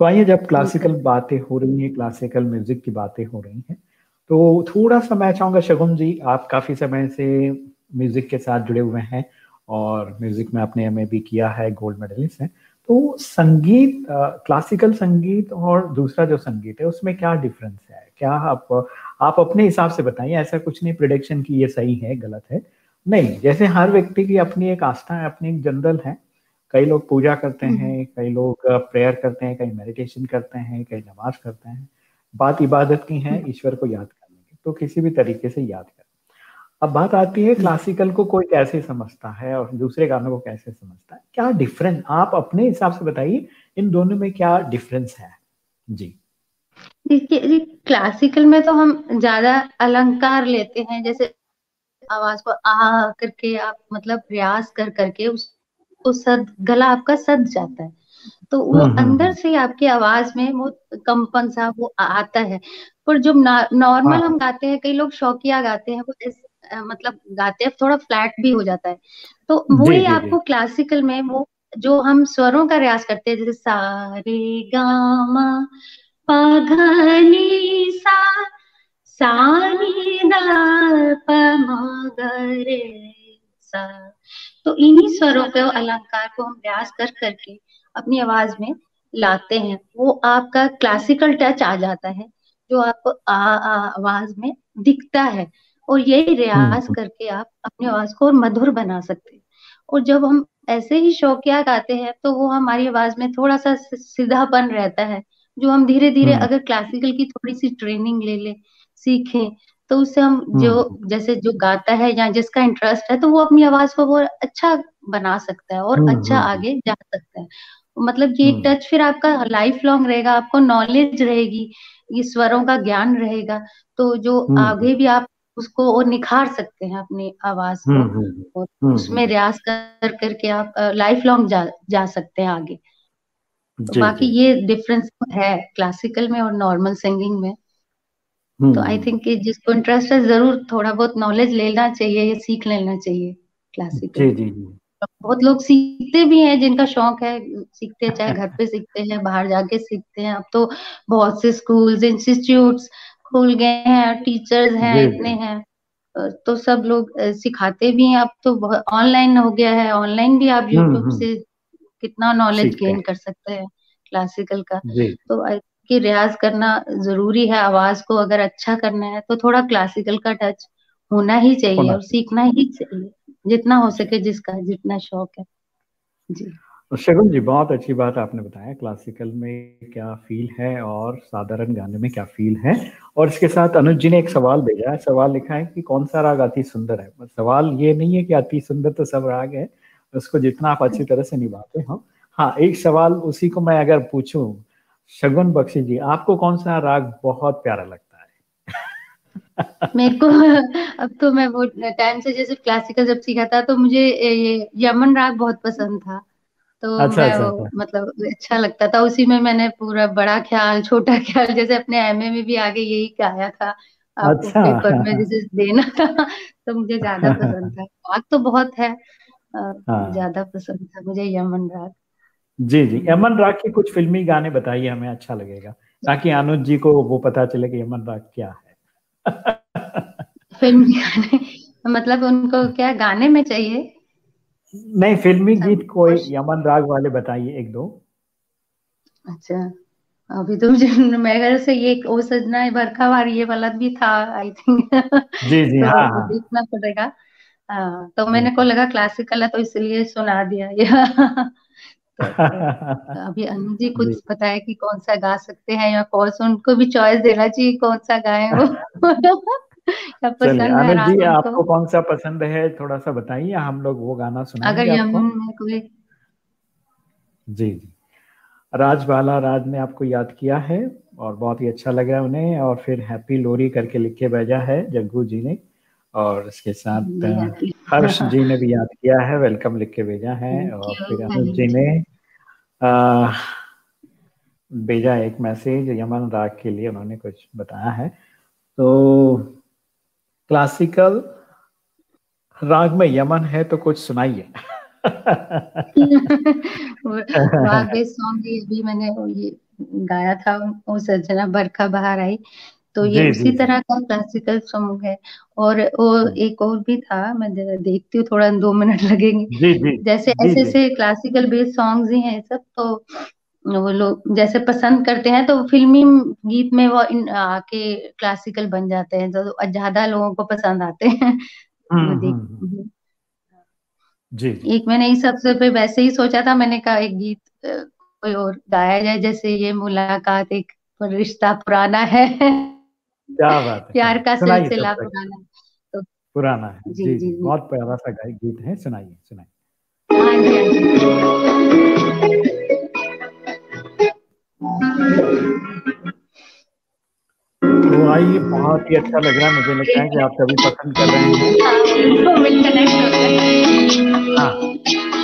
तो आइए जब क्लासिकल बातें हो रही हैं क्लासिकल म्यूज़िक की बातें हो रही हैं तो थोड़ा सा मैं चाहूँगा, शगुन जी, आप काफ़ी समय से म्यूज़िक के साथ जुड़े हुए हैं और म्यूज़िक में आपने एमए भी किया है गोल्ड मेडलिस्ट हैं। तो संगीत क्लासिकल संगीत और दूसरा जो संगीत है, उसमें क्या डिफरेंस है? क्या आप आप अपने हिसाब से बताइए, ऐसा कुछ नहीं प्रिडिक्शन की ये सही है, गलत है। नहीं जैसे हर व्यक्ति की अपनी एक आस्था है अपनी एक जनरल है। कई लोग पूजा करते हैं कई लोग प्रेयर करते हैं कई मेडिटेशन करते हैं कई नमाज़ करते हैं। बात इबादत की है ईश्वर को याद करने की तो किसी भी तरीके से याद कर। अब बात आती है क्लासिकल को कोई कैसे समझता है और दूसरे गानों को कैसे समझता है? क्या डिफरेंस आप अपने हिसाब से बताइए इन दोनों में क्या डिफरेंस है? जी।
देखिए क्लासिकल में तो हम ज़्यादा अलंकार लेते हैं जैसे आवाज़ को आ करके आप मतलब प्रयास कर करके उस तो सद गला आपका सद जाता है तो वो हम्म, हम्म, अंदर हम्म। से आपकी आवाज़ में वो कंपन सा वो आता है पर जब नॉर्मल हाँ। हम गाते हैं कई लोग शौकिया गाते हैं वो इस, मतलब गाते हैं थोड़ा फ्लैट भी हो जाता है तो वही आपको क्लासिकल में वो जो हम स्वरों का रियाज करते हैं जैसे सारे गामा पघनी सा सानी सा तो इन्हीं स्वरों के अलंकार को हम रियाज कर करके अपनी आवाज़ में लाते हैं वो आपका क्लासिकल टच आ जाता है जो आपको आवाज़ में दिखता है और यही रियाज हम्म। करके आप अपनी आवाज़ को और मधुर बना सकते हैं और जब हम ऐसे ही शौकिया गाते हैं तो वो हमारी आवाज़ में थोड़ा सा सीधापन रहता है जो हम धीरे धीरे हम्म। अगर क्लासिकल की थोड़ी सी ट्रेनिंग ले ले सीखें तो उससे हम जो हम्म। जैसे जो गाता है या जिसका इंटरेस्ट है तो वो अपनी आवाज़ को वो अच्छा बना सकता है और अच्छा आगे जा सकता है। मतलब ये टच हम्म। फिर आपका लाइफ लॉन्ग रहेगा आपको नॉलेज रहेगी ये स्वरों का ज्ञान रहेगा तो जो हम्म, आगे हम्म। भी आप उसको और निखार सकते हैं अपनी आवाज़ को और उसमें रियाज कर करके आप लाइफ लॉन्ग जा जा सकते हैं आगे। तो बाकी ये डिफरेंस है क्लासिकल में और नॉर्मल सिंगिंग में। तो आई थिंक कि जिसको इंटरेस्ट है ज़रूर थोड़ा बहुत नॉलेज लेना चाहिए या सीख लेना चाहिए क्लासिकल
जी जी जी।
बहुत लोग सीखते भी हैं जिनका शौक है सीखते हैं चाहे घर पे सीखते हैं बाहर जाके सीखते हैं। अब तो बहुत से स्कूल्स इंस्टीट्यूट्स खुल गए हैं टीचर्स हैं इतने हैं। तो सब लोग सिखाते भी हैं। अब तो ऑनलाइन हो गया है। ऑनलाइन भी आप यूट्यूब से कितना नॉलेज गेन कर सकते हैं क्लासिकल का। तो कि रियाज करना ज़रूरी है आवाज़ को अगर अच्छा करना है तो थोड़ा क्लासिकल का टच होना ही चाहिए और सीखना ही चाहिए जितना हो सके जिसका जितना शौक है। जी।
शगुन जी बहुत अच्छी बात आपने बताया क्लासिकल में क्या फील है और साधारण गाने में क्या फील है। और इसके साथ अनुज जी ने एक सवाल भेजा है सवाल लिखा है कि कौन सा राग अति सुंदर है? सवाल ये नहीं है कि अति सुंदर तो सब राग है उसको जितना आप अच्छी तरह से निभाते हो। हाँ एक सवाल उसी को मैं अगर पूछूँ शगुन बख्शी जी आपको कौन सा राग बहुत प्यारा लगता
है? [laughs] मेरे को [laughs] अब तो मैं वो टाइम से जैसे क्लासिकल जब सीखा था तो मुझे ये यमन राग बहुत पसंद था। तो अच्छा, मैं अच्छा, वो अच्छा। मतलब अच्छा लगता था। उसी में मैंने पूरा बड़ा ख्याल छोटा ख्याल जैसे अपने एमए में भी आगे यही गाया था आपको अच्छा, पेपर में जैसे देना था [laughs] तो मुझे ज़्यादा पसंद था। राग तो बहुत है हाँ। ज़्यादा पसंद था मुझे यमन राग।
जी जी। यमन राग के कुछ फिल्मी गाने बताइए हमें अच्छा लगेगा ताकि अनुज जी को वो पता चले कि यमन राग क्या है।
फिल्मी गाने? मतलब उनको क्या गाने में चाहिए?
नहीं फिल्मी गीत कोई यमन राग वाले बताइए एक दो।
अच्छा अभी तो मुझे मेरे से ये ओ सजना बरखा वार ये वाला भी था आई थिंक
जी जी तो हाँ, हाँ।
देखना पड़ेगा। हाँ तो मैंने को लगा क्लासिकल है तो इसलिए सुना दिया ये। [laughs] अभी अनु जी कुछ बताया कि कौन सा गा सकते हैं या कौन सा उनको भी चॉइस देना चाहिए कौन सा गाए वो। [laughs]
आनंद जी आपको कौन सा पसंद है थोड़ा सा बताइए हम लोग वो गाना सुनाएँगे अगर यमन कोई जी जी। राजबाला राज ने आपको याद किया है और बहुत ही अच्छा लगा उन्हें और फिर हैप्पी लोरी करके लिख के भेजा है जग्गू जी ने। और इसके साथ हर्ष जी ने भी याद किया है वेलकम लिख के भेजा है और फिर अनुज जी ने भेजा एक मैसेज यमन राग के लिए उन्होंने कुछ बताया है। तो क्लासिकल राग में यमन है तो कुछ सुनाइए। [laughs]
सॉन्ग भी मैंने ये गाया था वो सजना बरखा बाहर आई। तो ये जी, उसी जी, तरह का क्लासिकल सॉन्ग है। और वो एक और भी था मैं देखती हूँ थोड़ा दो मिनट [laughs] लगेंगे। जी, जी, जैसे जी, ऐसे ऐसे क्लासिकल बेस्ड सॉन्ग्स ही हैं सब तो वो लोग जैसे पसंद करते हैं तो फिल्मी गीत में वो इन आके क्लासिकल बन जाते हैं तो ज़्यादा लोगों को पसंद आते हैं। [laughs] हम्म, हम्म, हम्म। जी। एक मैंने इस सबसे पे वैसे ही सोचा था मैंने कहा एक गीत कोई और गाया जाए जैसे ये मुलाकात एक रिश्ता पुराना है। [laughs]
क्या बात है।
प्यार का सिलसिला पुराना।
तो पुराना है। जी जी, जी, जी बहुत प्यारा सा गीत है। सुनाइए सुनाइए। हाँ हाँ जी। तो आइए बहुत ही अच्छा लग रहा है मुझे लगता है कि आप सभी पसंद कर रहे हैं। हाँ।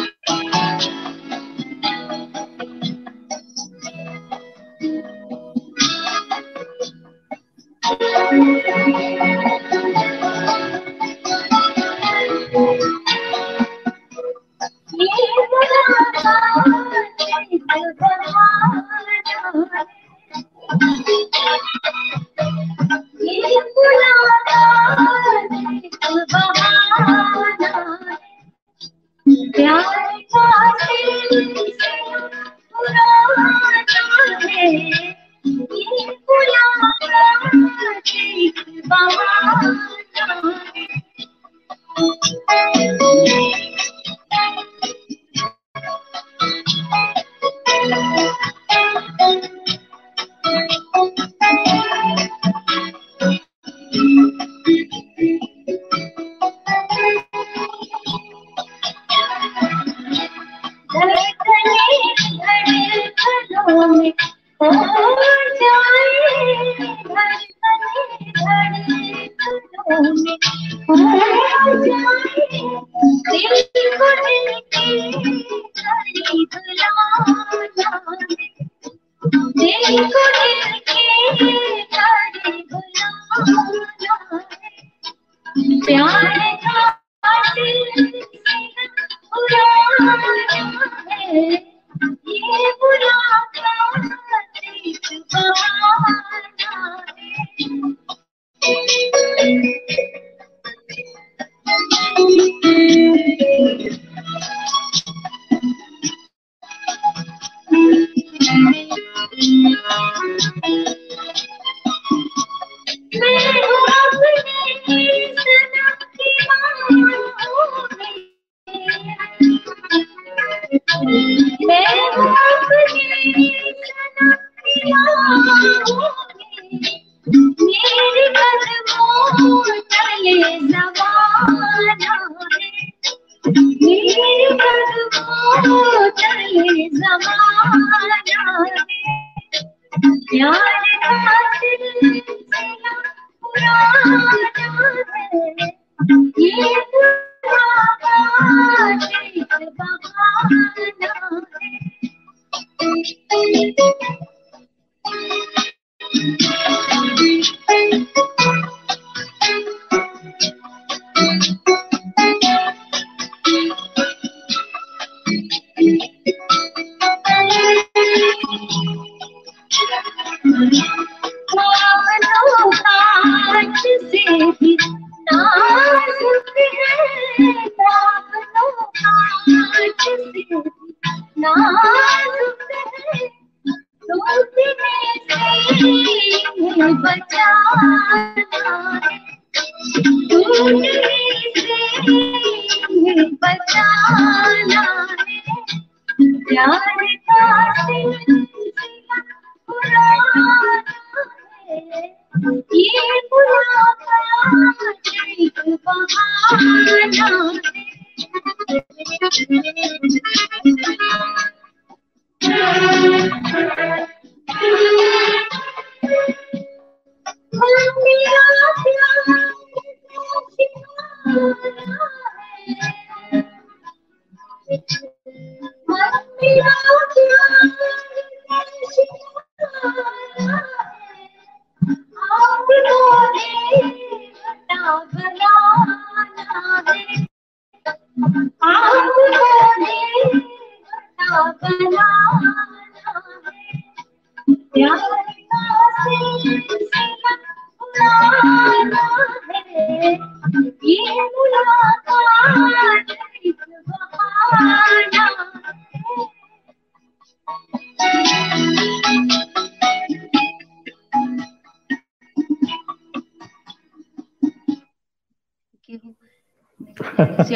चले जमाना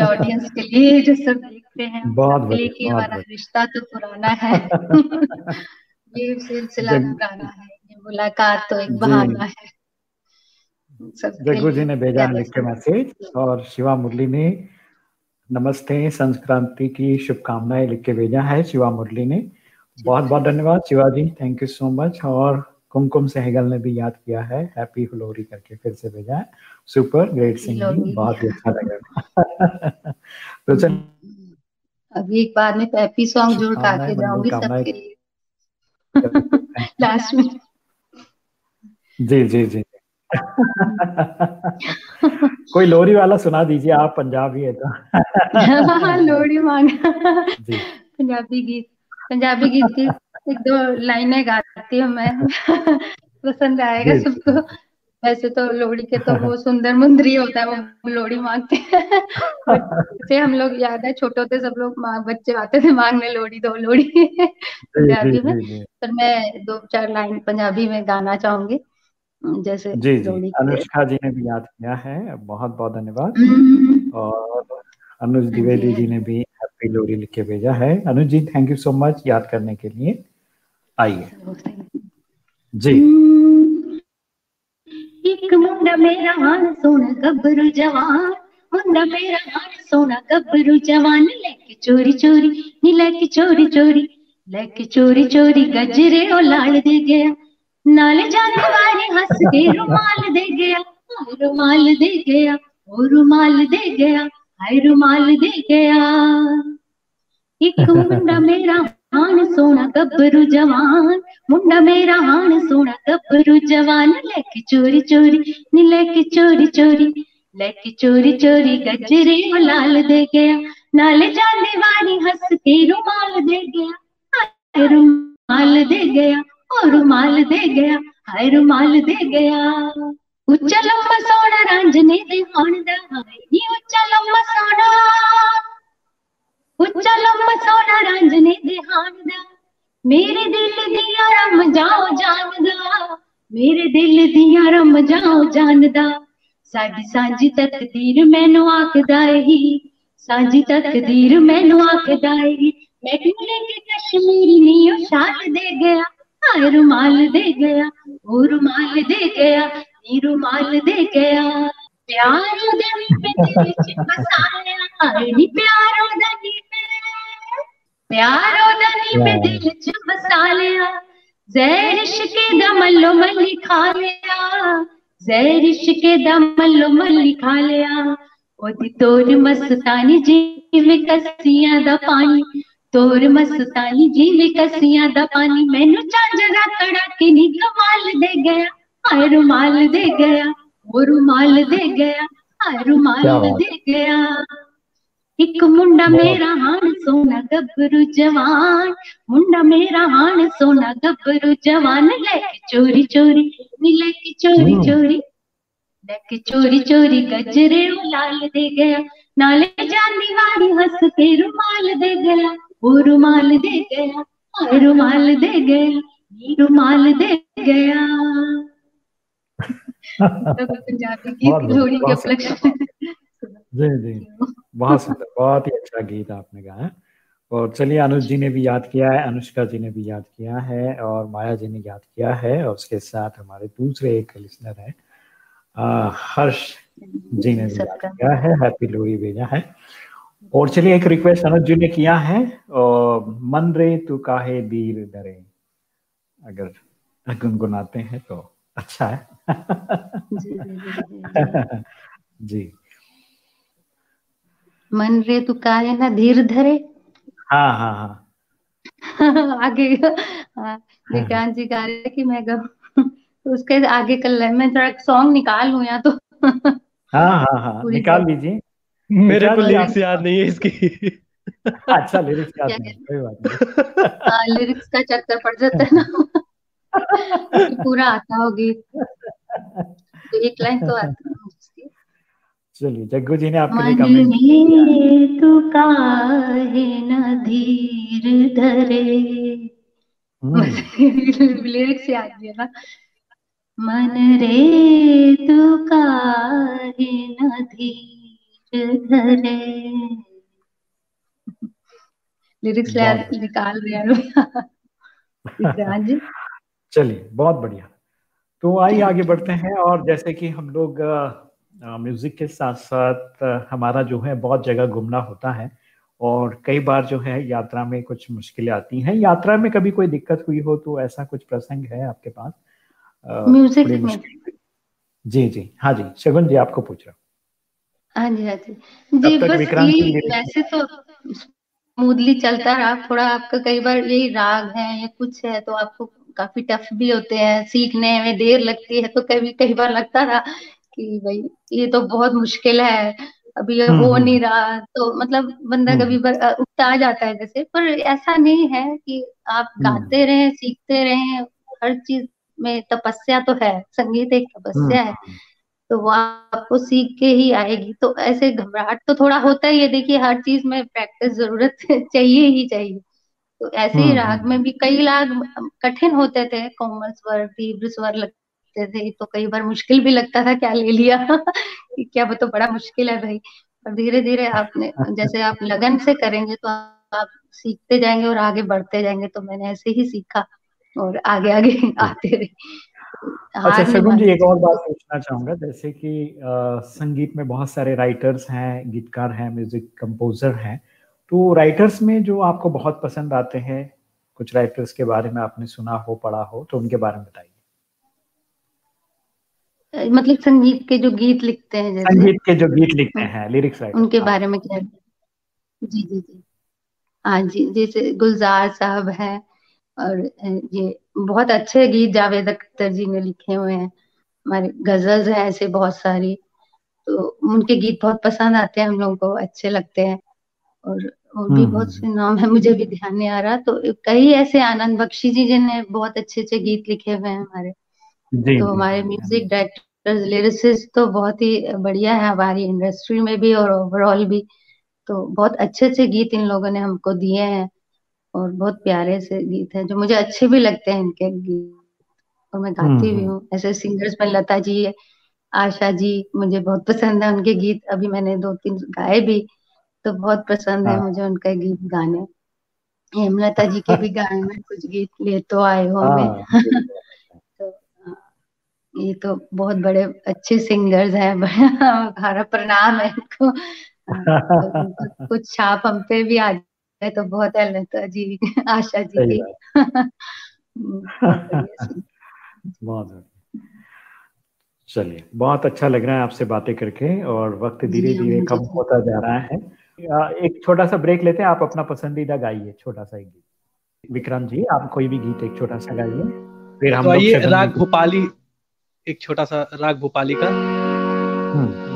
ऑडियंस के लिए जो सब देखते हैं
बहुत
कि हमारा रिश्ता तो पुराना है। [laughs] ये सिलसिला पुराना है ये मुलाकात तो एक बहाना है।
जग्गू जी ने भेजा लिख के मैसेज और शिवा मुरली ने नमस्ते संस्क्रांति की शुभकामनाएँ लिख के भेजा है शिवा मुरली ने। बहुत बहुत धन्यवाद Shivaji thank you so much और कुमकुम सहगल ने भी याद किया है हैप्पी हुलोरी करके फिर से भेजा है। सुपर ग्रेट सिंगिंग बहुत ही अच्छा लगा। [laughs]
तो चल। अभी एक बार में हैप्पी सॉन्ग जोड़ के जाऊँगी सबके [laughs] लिए लास्ट में।
जी जी जी। कोई लोरी वाला सुना दीजिए आप पंजाबी है
तो। [laughs] लोरी मांगा। पंजाबी गीत। पंजाबी गीत की एक दो लाइनें गाती हूँ मैं। [laughs] पसंद आएगा सबको। वैसे तो लोहड़ी के तो वो सुंदर मुंदरी होता है वो लोहड़ी मांगते हैं। हम लोग याद है छोटे होते सब लोग बच्चे आते थे मांगने लोहड़ी दो लोहड़ी। [laughs] पंजाबी में। पर मैं दो चार लाइन पंजाबी में गाना चाहूँगी। जैसे
जी जी। अनुष्का जी ने भी याद किया है। बहुत बहुत धन्यवाद। हम्म। और अनुज द्विवेदी जी ने भी हैप्पी लोहड़ी लिख के भेजा है। Anuj ji thank you so much याद करने के लिए। आइए। जी।
एक मुंडा मेरा हाल सोना गब्बरू जवान मुंडा मेरा हाल सोना गब्बरू जवान लेके चोरी चोरी नी लेके चोरी चोरी लेके चोरी चोरी गजरे ओ लाल दे गया नाले जाने वाले हंस के रुमाल दे गया रुमाल दे गया ओ रुमाल दे गया हाय रुमाल दे गया। एक मुंडा मेरा हान सोना गब्बरू जवान। मुंडा मेरा हान सोना गब्बरू जवान। लेके चोरी चोरी, नी लेके चोरी चोरी। लेके चोरी चोरी गजरे लाल दे गया। नाले जाने वाली हंस के रुमाल दे गया। रुमाल दे गया
और रुमाल दे गया हाय रुमाल दे गया। ಉಚ್ಚ ಲಂಬ ಸೋಣ ರಾಂಜನೆ ದೇವಾಣದ ಹಾಯಿ ಉಚ್ಚ ಲಂಬ ಸೋಣ ಉಚ್ಚ ಲಂಬ ಸೋಣ ರಾಂಜನೆ ದೇಹಾಣದ मेरे दिल दिया रम जाओ जानदा मेरे दिल दिया रम जाओ जानदा साडी सांझी तकदीर मैनू आखदा ही सांझी तकदीर मैनू आखदा ही मैनू लेके कश्मीरी नियो शाद दे गया। हाय रुमाल दे गया, ओ रुमाल दे गया। निरुमाल दे गया प्यारो दनी प्यारो दनी प्यारो दनी में दिल च बसा लिया जैरिश के दमलो मल्ली खा लिया जैरिश के दमलो मल्ली खा लिया ओदी तोर मस्तानी जीव कसिया दा पानी तोर मस्तानी जीव कसिया दा पानी मैनू चांजरा कड़ा के नी कमाल दे गया हाय रुमाल दे गया वो रुमाल दे गया हाय रुमाल दे गया। एक मुंडा मेरा हान सोना गबरू जवान मुंडा मेरा हान सोना गबरू जवान। लेके चोरी चोरी नी लेके चोरी चोरी लेके चोरी चोरी गजरे लाल दे गया। नाले जानी वाली हंस के रुमाल दे गया वो रुमाल दे गया रुमाल दे गया रुमाल दे गया। पंजाबी गीत लोहड़ी के उपलक्ष्य
जी जी। बहुत सुंदर बहुत ही अच्छा गीत आपने गाया। और चलिए अनुज जी ने भी याद किया है अनुष्का जी ने भी याद किया है और माया जी ने याद किया है। और उसके साथ हमारे दूसरे एक लिसनर है हर्ष जी ने भी याद किया है। हैप्पी लोहड़ी भेजा है। और चलिए एक रिक्वेस्ट अनुज जी ने किया है। और मन रे तू काहे दीर डरे? अगर गुनगुनाते हैं तो। अच्छा है।
जी, जी, [laughs]
जी
मन रे तू काहे ना धीर धरे।
हाँ हाँ हाँ। [laughs]
आगे विक्रांत जी गा रहे कि मैं गाऊं। [laughs] उसके आगे कल मैं थोड़ा सॉन्ग निकाल लू या तो।
हाँ हाँ हाँ निकाल लीजिए।
मेरे को लिरिक्स याद नहीं है इसकी।
अच्छा लिरिक्स याद नहीं कोई बात नहीं।
हाँ लिरिक्स का चक्कर पड़ जाता है ना। पूरा आता हो गीत। तो एक लाइन तो आता है
चलिए जग्गू जी ने आपके लिए कमेंट
तू काहे न धीर धरे। लिरिक्स याद है ना। मन रे तू काहे न धीर धरे। लिरिक्स निकाल [laughs] दिया जी।
चलिए बहुत बढ़िया। तो आइए आगे बढ़ते हैं और जैसे कि हम लोग म्यूज़िक के साथ साथ हमारा जो है बहुत जगह घूमना होता है और कई बार जो है यात्रा में कुछ मुश्किलें आती हैं। यात्रा में कभी कोई दिक्कत हुई हो तो ऐसा कुछ प्रसंग है आपके पास?
म्यूज़िक में
जी जी। हाँ जी शगुन जी आपको पूछ रहा
हाँ। जी हाँ जी। जी बस ये वैसे तो स्मूथली चलता रहा। थोड़ा आपका कई बार यही राग है या कुछ है तो आपको काफ़ी टफ भी होते हैं सीखने में देर लगती है तो कभी कई बार लगता था कि भाई ये तो बहुत मुश्किल है अभी ये हो नहीं रहा तो मतलब बंदा कभी उगता आ जाता है जैसे पर ऐसा नहीं है कि आप गाते रहे सीखते रहे हर चीज़ में तपस्या तो है संगीत एक तपस्या है तो वो आपको सीख के ही आएगी तो ऐसे घबराहट तो थोड़ा होता ही है देखिए हर चीज़ में प्रैक्टिस ज़रूरत [laughs] चाहिए ही चाहिए। तो ऐसे ही राग में भी कई राग कठिन होते थे कोमल स्वर तीव्र स्वर लगते थे तो कई बार मुश्किल भी लगता था क्या ले लिया? [laughs] क्या वो तो बड़ा मुश्किल है भाई। पर धीरे धीरे आपने जैसे आप लगन से करेंगे तो आप सीखते जाएँगे और आगे बढ़ते जाएँगे तो मैंने ऐसे ही सीखा और आगे आगे [laughs] आते रहे।
अच्छा सगुन जी एक और बात पूछना चाहूँगा जैसे कि आ, संगीत में बहुत सारे राइटर्स हैं गीतकार हैं म्यूज़िक कंपोजर हैं तो राइटर्स में जो आपको बहुत पसंद आते हैं कुछ राइटर्स के बारे में आपने सुना हो पढ़ा हो तो उनके बारे में बताइए।
मतलब संगीत के जो गीत लिखते हैं जैसे।
संगीत के जो गीत लिखते हैं लिरिक्स राइटर
उनके बारे में क्या? जी जी जी। हाँ जी जैसे गुलजार साहब हैं और ये बहुत अच्छे गीत जावेद अख्तर जी ने लिखे हुए हैं। हमारे गजल्स हैं ऐसे बहुत सारी तो उनके गीत बहुत पसंद आते हैं हम लोगों को अच्छे लगते हैं। और और भी बहुत से नाम है मुझे भी ध्यान नहीं आ रहा। तो कई ऐसे आनंद बख्शी जी जिन्हें बहुत अच्छे अच्छे गीत लिखे हुए हैं हमारे। जी, तो हमारे म्यूज़िक डायरेक्टर लिरिसिस्ट तो बहुत ही बढ़िया है हमारी इंडस्ट्री में भी और ओवरऑल भी। तो बहुत अच्छे अच्छे गीत इन लोगों ने हमको दिए हैं और बहुत प्यारे से गीत हैं जो मुझे अच्छे भी लगते हैं इनके गीत। और मैं गाती भी हम्म। हूँ ऐसे सिंगर्स में लता जी आशा जी मुझे बहुत पसंद है उनके गीत। अभी मैंने दो तीन गाए भी। तो बहुत पसंद है हाँ। मुझे उनका गीत गाने। हेमलता जी के भी गाने में कुछ गीत ले तो आए हो मैं हाँ, तो [laughs] ये तो बहुत बड़े अच्छे सिंगर्स हैं हमारा प्रणाम है इनको। तो [laughs] कुछ छाप हम पे भी आ जाए तो बहुत है लता जी आशा जी की। [laughs]
बहुत चलिए बहुत अच्छा लग रहा है आपसे बातें करके और वक्त धीरे धीरे कम होता जा रहा है। एक छोटा सा ब्रेक लेते हैं आप अपना पसंदीदा गाइए छोटा सा एक गीत। विक्रम जी आप कोई भी गीत एक छोटा सा गाइए
फिर हम तो ये राग भोपाली एक छोटा सा राग भोपाली का। हम्म।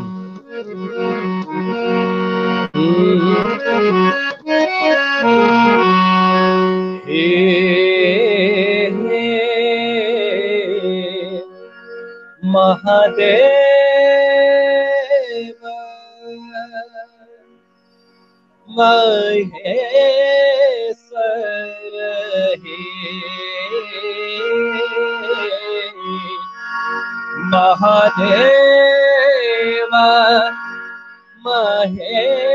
महादेव। महेश्वर महादेव महेश्वर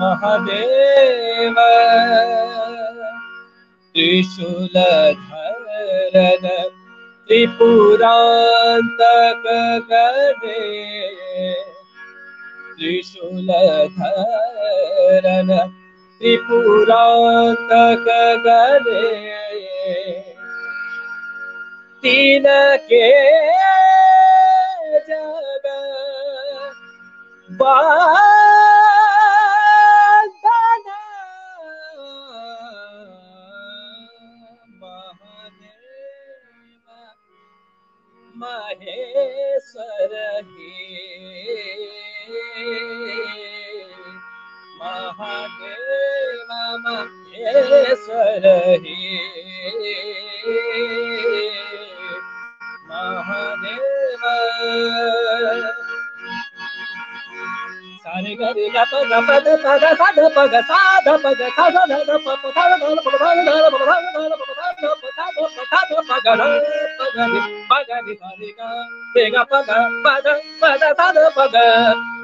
महादेव त्रिशूलधरन त्रिपुरान्तक गणे त्रिशूलधरन त्रिपुरान्तक गणे तीन के जग बा महेश्वर महादेव महेश्वर महादेव प द प ग सा ध प ग सा सा ध ध प प सा प प सा सा सा सा सा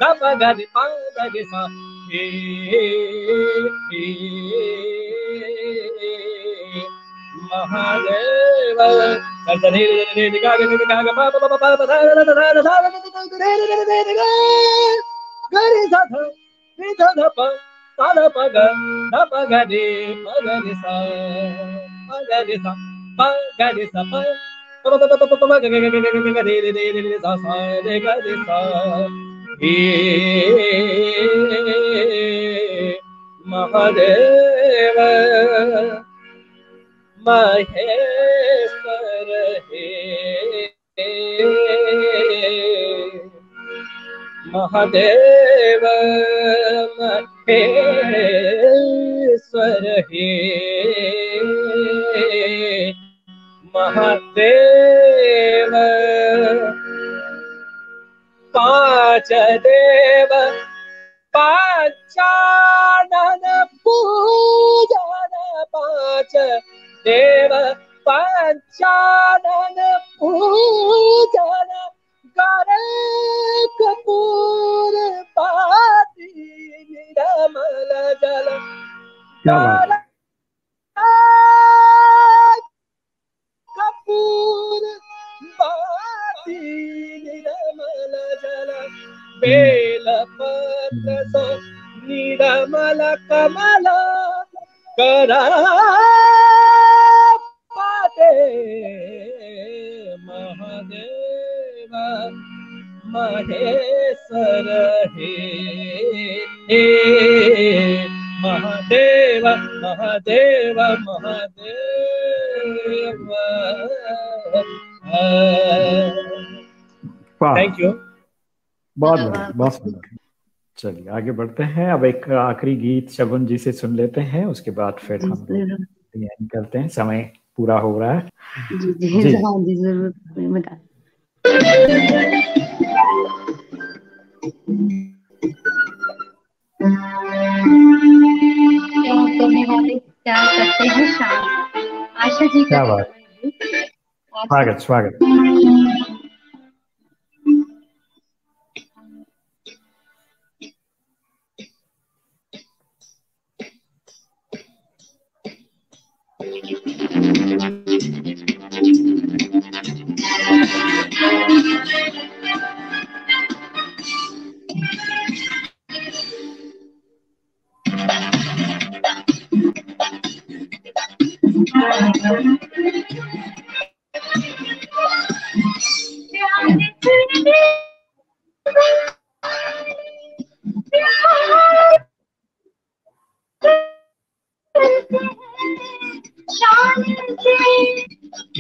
सा सा सा हे महादेव सा महादेव महेश्वर हे महादेव महेश्वर हे महादेव पाँच देव पांचानन पूजन पाँच देव पांचानन पूजन करे कपूर पाती निरमल जल। कपूर पाती निरमल जल। बेल पत्र सो निरमल कमल करा पाते। महेश्वर हे। महादेव महादेव महादेव। थैंक यू
बहुत बढ़िया बहुत सुंदर चलिए आगे बढ़ते हैं। अब एक आखिरी गीत शगुन जी से सुन लेते हैं उसके बाद फिर हम करते हैं। समय पूरा हो रहा है।
जी जी, जी, जी ज़रूर। करने वाले क्या करते हैं शाम? आशा जी
का स्वागत स्वागत।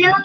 Sean,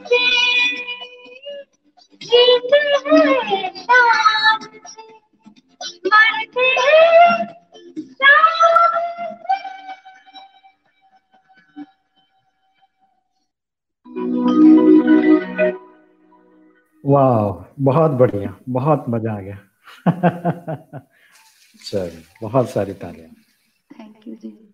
स्वागत बहुत बढ़िया बहुत मज़ा आ गया। [laughs] चलिए बहुत सारी तालियाँ।
थैंक यू जी।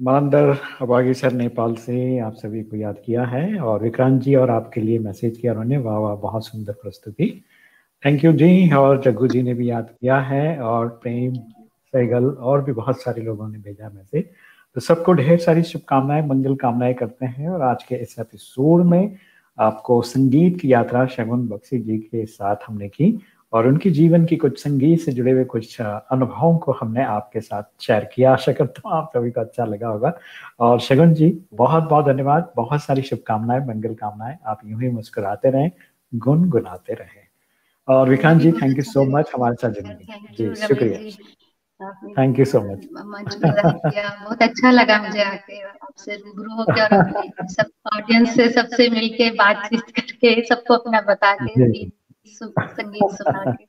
मानदर अबागी सर नेपाल से आप सभी को याद किया है और विक्रांत जी और आपके लिए मैसेज किया उन्होंने। वाह वाह, बहुत सुंदर प्रस्तुति।
थैंक यू जी, और जग्गू जी ने भी याद किया है और प्रेम, सैगल और भी बहुत सारे लोगों ने भेजा मैसेज। तो सबको ढेर सारी शुभकामनाएँ, मंगल कामनाएँ करते हैं और आज के इस एपिसोड में आपको संगीत की यात्रा शगुन बख्शी जी के साथ हमने की। और उनकी जीवन की कुछ संगीत से जुड़े हुए कुछ अनुभवों को हमने आपके साथ शेयर किया। आशा करता हूँ आप सभी को अच्छा लगा होगा। और शगुन जी बहुत बहुत धन्यवाद। बहुत सारी शुभकामनाएँ मंगल कामनाएँ। आप यूँ ही मुस्कुराते रहें गुनगुनाते रहें। और Vikant ji thank you so much हमारे साथ जुड़ने जी शुक्रिया। थैंक यू सो मच
बहुत अच्छा लगा मुझे आके। आपसे रूबरू होकर सब ऑडियंस से सबसे मिलके बातचीत करके सबको अपना बता के संगीत सुना के।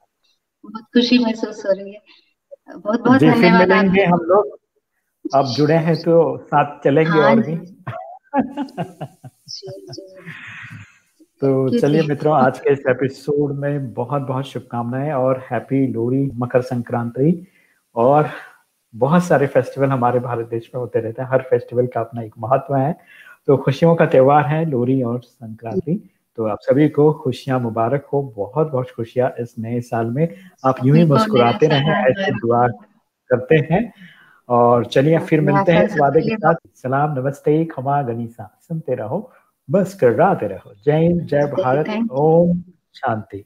बहुत खुशी महसूस हो रही है। बहुत बहुत धन्यवाद
हम लोग। अब जुड़े हैं तो साथ चलेंगे हाँ और भी। तो चलिए मित्रों आज के इस एपिसोड में बहुत बहुत शुभकामनाएँ और हैप्पी लोहड़ी मकर संक्रांति और बहुत सारे फेस्टिवल हमारे भारत देश में होते रहते हैं। हर फेस्टिवल का अपना एक महत्व है। तो खुशियों का त्योहार है लोहड़ी और संक्रांति। तो आप सभी को खुशियाँ मुबारक हो। बहुत बहुत खुशियाँ इस नए साल में। आप यूँ ही मुस्कुराते रहें ऐसे दुआ करते हैं। और चलिए फिर मिलते हैं इस वादे के साथ। सलाम नमस्ते खमा गनीसा। सुनते रहो बस कर रहे। जय जय भारत। ओम शांति।